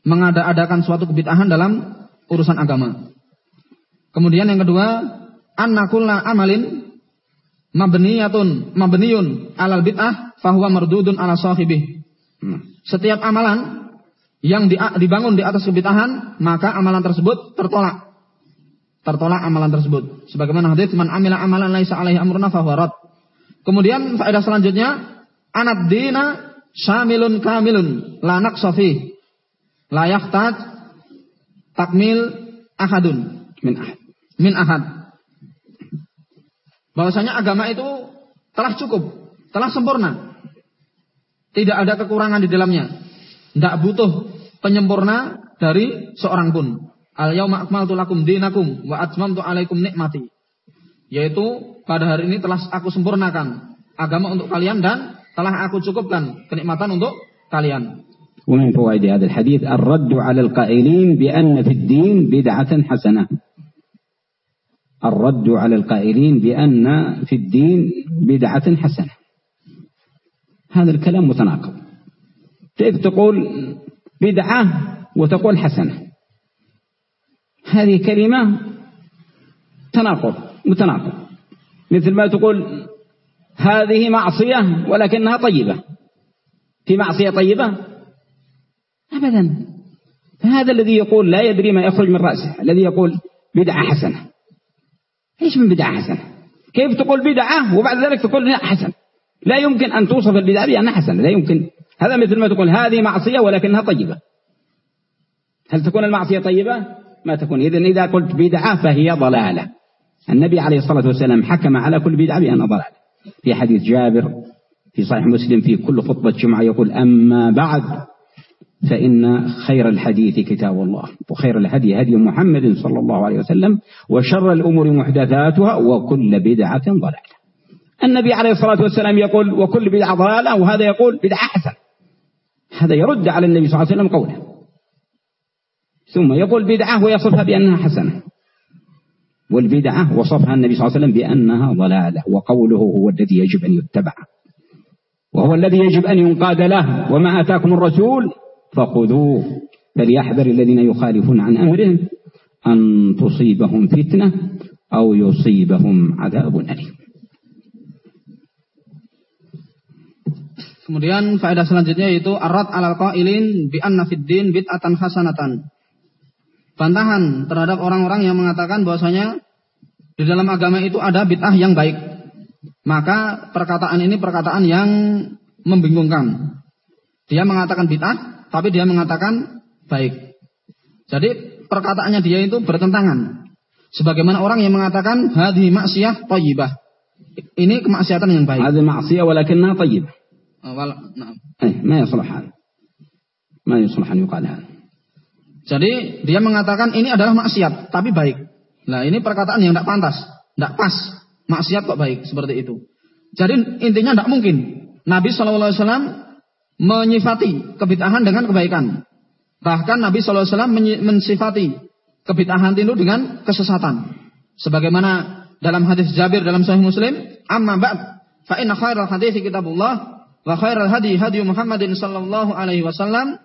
mengada-adakan suatu kebid'ahan dalam urusan agama. Kemudian yang kedua, annakulla amalin mabniyatun mabniyun alal bid'ah fahuwa mardudun ala sahibih. Hmm. Setiap amalan yang dibangun di atas kebid'ahan, maka amalan tersebut tertolak. Tertolak amalan tersebut. Sebagaimana hadis man amila amalan laisa alaihi amruna fahuwa Kemudian faedah selanjutnya Anad dina syamilun kamilun lanak sofi layak taj takmil ahadun. Min ahad. Min ahad. Bahwasanya agama itu telah cukup telah sempurna. Tidak ada kekurangan di dalamnya. Tidak butuh penyempurna dari seorang pun al yauma akmaltu lakum dinakum wa atmamtu alaikum nikmati yaitu pada hari ini telah aku sempurnakan agama untuk kalian dan telah aku cukupkan kenikmatan untuk kalian. ومن فوائد هذا الحديث الرد على القائلين بأن في الدين بدعة حسنة الرد على القائلين بأن في الدين بدعة حسنة هذا الكلام متناقض كيف تقول بدعة وتقول حسنة هذه كلمة تناقض متناقض. مثل ما تقول هذه معصية ولكنها طيبة. في معصية طيبة؟ أبدا. فهذا الذي يقول لا يدري ما يخرج من رأسه الذي يقول بدعة حسنة. إيش من بدعة حسنة؟ كيف تقول بدعة وبعد ذلك تقول حسن. لا يمكن أن توصف البدعة بأنها حسنة لا يمكن. هذا مثل ما تقول هذه معصية ولكنها طيبة. هل تكون المعصية طيبة؟ ما تكون. إذن إذا قلت بدعة فهي ضلالة. النبي عليه الصلاة والسلام حكم على كل بدعة بأنها ضلالة. في حديث جابر في صحيح مسلم في كل خطبة جمعة يقول أما بعد فإن خير الحديث كتاب الله وخير الهدي هدي محمد صلى الله عليه وسلم وشر الأمور محدثاتها وكل بدعة ضلالة. النبي عليه الصلاة والسلام يقول وكل بدعة ضلالة وهذا يقول بدعة حسنة. هذا يرد على النبي صلى الله عليه وسلم قوله. ثم يقول بدعة ويصفها بأنها حسنة. والبدعة وصفها النبي صلى الله عليه وسلم بأنها ضلالة وقوله هو الذي يجب أن يتبع. وهو الذي يجب أن ينقاد له وما آتاكم الرسول فخذوه فليحذر الذين يخالفون عن أمرهم أن تصيبهم فتنة أو يصيبهم عذاب أليم. Kemudian faedah selanjutnya yaitu arat alal qailin bi anna fid din bid'atan hasanatan. bantahan terhadap orang-orang yang mengatakan bahwasanya di dalam agama itu ada bid'ah yang baik. Maka perkataan ini perkataan yang membingungkan. Dia mengatakan bid'ah, tapi dia mengatakan baik. Jadi perkataannya dia itu bertentangan. Sebagaimana orang yang mengatakan hadhi maksiyah thayyibah. Ini kemaksiatan yang baik. Hadhi maksiyah walakinna thayyibah. Wala, nah. Eh, ma yuslih. Ma yuslih yukalahan. Jadi dia mengatakan ini adalah maksiat, tapi baik. Nah ini perkataan yang tidak pantas, tidak pas. Maksiat kok baik, seperti itu. Jadi intinya tidak mungkin. Nabi SAW menyifati kebitahan dengan kebaikan. Bahkan Nabi SAW mensifati kebitahan itu dengan kesesatan. Sebagaimana dalam hadis Jabir dalam Sahih Muslim, amma ba'd fa inna khairal hadis kitabullah wa khairal hadi hadi Muhammadin sallallahu alaihi wasallam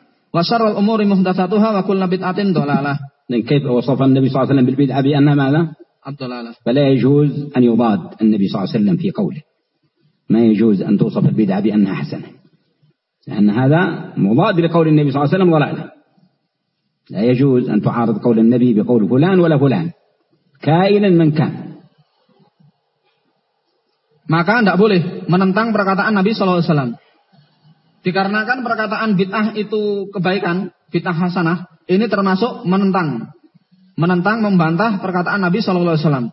umuri muhdatsatuha wa kullu bid'atin dhalalah. كيف وصف النبي صلى الله عليه وسلم بالبدعة بأنها ماذا؟ الضلالة. فلا يجوز أن يضاد النبي صلى الله عليه وسلم في قوله. ما يجوز أن توصف البدعة بأنها حسنة. لأن هذا مضاد لقول النبي صلى الله عليه وسلم ضلالة. لا يجوز أن تعارض قول النبي بقول فلان ولا فلان. كائنا من كان. Maka tidak boleh menentang perkataan Nabi Shallallahu Alaihi Wasallam. Dikarenakan perkataan bid'ah itu kebaikan, bid'ah hasanah, ini termasuk menentang, menentang, membantah perkataan Nabi Shallallahu Alaihi Wasallam.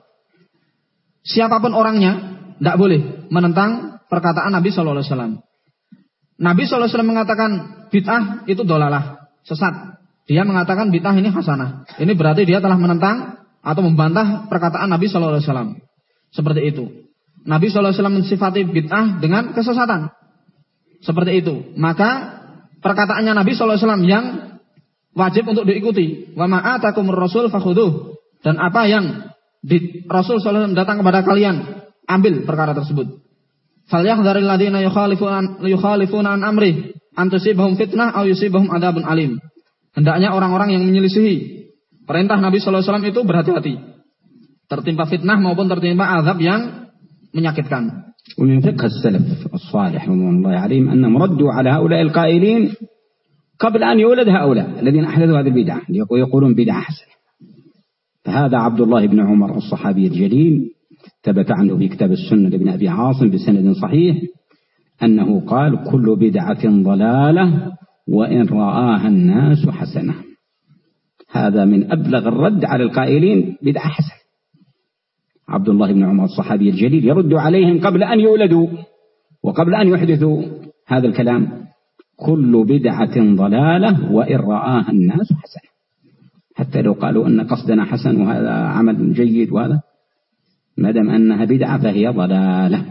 Siapa pun orangnya, tidak boleh menentang perkataan Nabi Shallallahu Alaihi Wasallam. Nabi Shallallahu Alaihi Wasallam mengatakan bid'ah itu dolalah, sesat. Dia mengatakan bid'ah ini hasanah. Ini berarti dia telah menentang atau membantah perkataan Nabi Shallallahu Alaihi Wasallam. Seperti itu. Nabi SAW mensifati bid'ah dengan kesesatan. Seperti itu. Maka perkataannya Nabi SAW yang wajib untuk diikuti. Wa ma'atakum rasul fakhuduh. Dan apa yang di Rasul SAW datang kepada kalian, ambil perkara tersebut. Falyahdharil ladina yukhalifuna an amri antusibahum fitnah au yusibahum adabun alim. Hendaknya orang-orang yang menyelisihi perintah Nabi SAW itu berhati-hati. Tertimpa fitnah maupun tertimpa azab yang menyakitkan. ومن فقه السلف الصالح رضوان الله عليهم أنهم ردوا على هؤلاء القائلين قبل أن يولد هؤلاء الذين أحدثوا هذه البدعة يقولون بدعة حسنة. فهذا عبد الله بن عمر الصحابي الجليل ثبت عنه في كتاب السنة لابن أبي عاصم بسند صحيح أنه قال كل بدعة ضلالة وإن رآها الناس حسنة. هذا من أبلغ الرد على القائلين بدعة حسنة. عبد الله بن عمر الصحابي الجليل يرد عليهم قبل أن يولدوا وقبل أن يحدثوا هذا الكلام. كل بدعة ضلالة وإن رآها الناس حسنة. حتى لو قالوا أن قصدنا حسن وهذا عمل جيد وهذا ما دام أنها بدعة فهي ضلالة.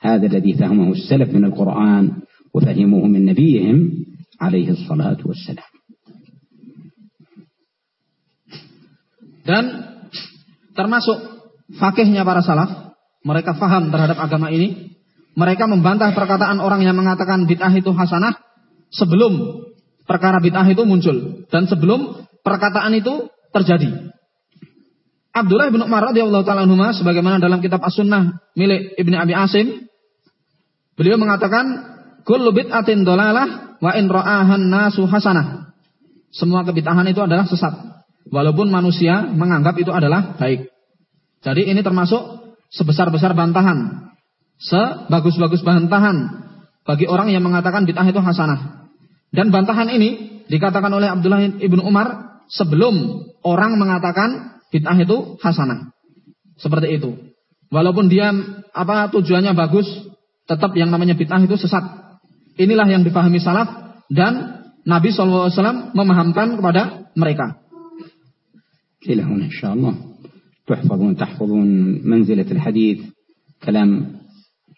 هذا الذي فهمه السلف من القرآن وفهموه من نبيهم عليه الصلاة والسلام. Dan termasuk fakihnya para salaf, mereka faham terhadap agama ini, mereka membantah perkataan orang yang mengatakan bid'ah itu hasanah sebelum perkara bid'ah itu muncul dan sebelum perkataan itu terjadi. Abdullah bin Umar radhiyallahu taala anhu sebagaimana dalam kitab As-Sunnah milik Ibnu Abi Asim beliau mengatakan kullu bid'atin dolalah wa in ra'ahan nasu hasanah. Semua kebid'ahan itu adalah sesat walaupun manusia menganggap itu adalah baik. Jadi ini termasuk sebesar-besar bantahan. Sebagus-bagus bantahan bagi orang yang mengatakan bid'ah itu hasanah. Dan bantahan ini dikatakan oleh Abdullah ibnu Umar sebelum orang mengatakan bid'ah itu hasanah. Seperti itu. Walaupun dia apa tujuannya bagus, tetap yang namanya bid'ah itu sesat. Inilah yang dipahami salaf dan Nabi SAW memahamkan kepada mereka. Ilahun insyaallah. تحفظون تحفظون منزلة الحديث كلام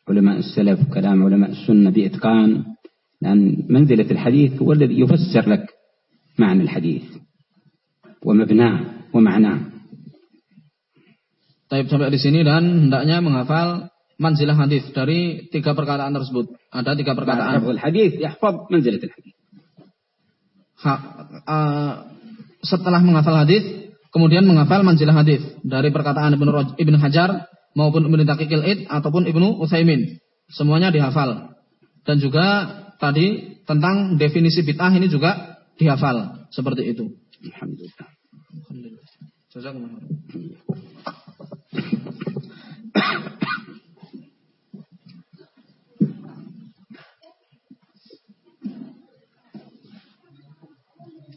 علماء السلف وكلام علماء السنة بإتقان لأن منزلة الحديث هو الذي يفسر لك معنى الحديث ومبناه ومعناه Taib sampai di sini dan hendaknya menghafal manzilah hadis dari tiga perkataan tersebut. Ada tiga perkataan. Hadis yahfaz manzilah hadis. Ha, uh, setelah menghafal hadis, kemudian menghafal manzilah hadis dari perkataan Ibnu Ibn Hajar maupun Ibnu Taqiqil Id ataupun Ibnu Utsaimin. Semuanya dihafal. Dan juga tadi tentang definisi bid'ah ini juga dihafal seperti itu. Alhamdulillah. Alhamdulillah.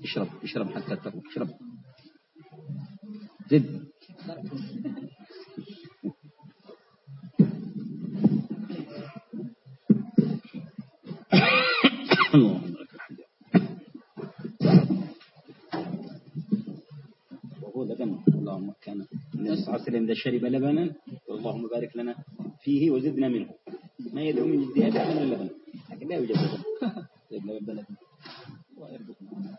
اشرب اشرب حتى تروح اشرب زد اللهم لك الحمد وهو لبن. اللهم كان النبي صلى الله عليه وسلم إذا شرب لبنا اللهم بارك لنا فيه وزدنا منه. ما يدعو من ازدياد من اللبن. لكن لا يوجد لبن. لبن. لبن. ويرزقنا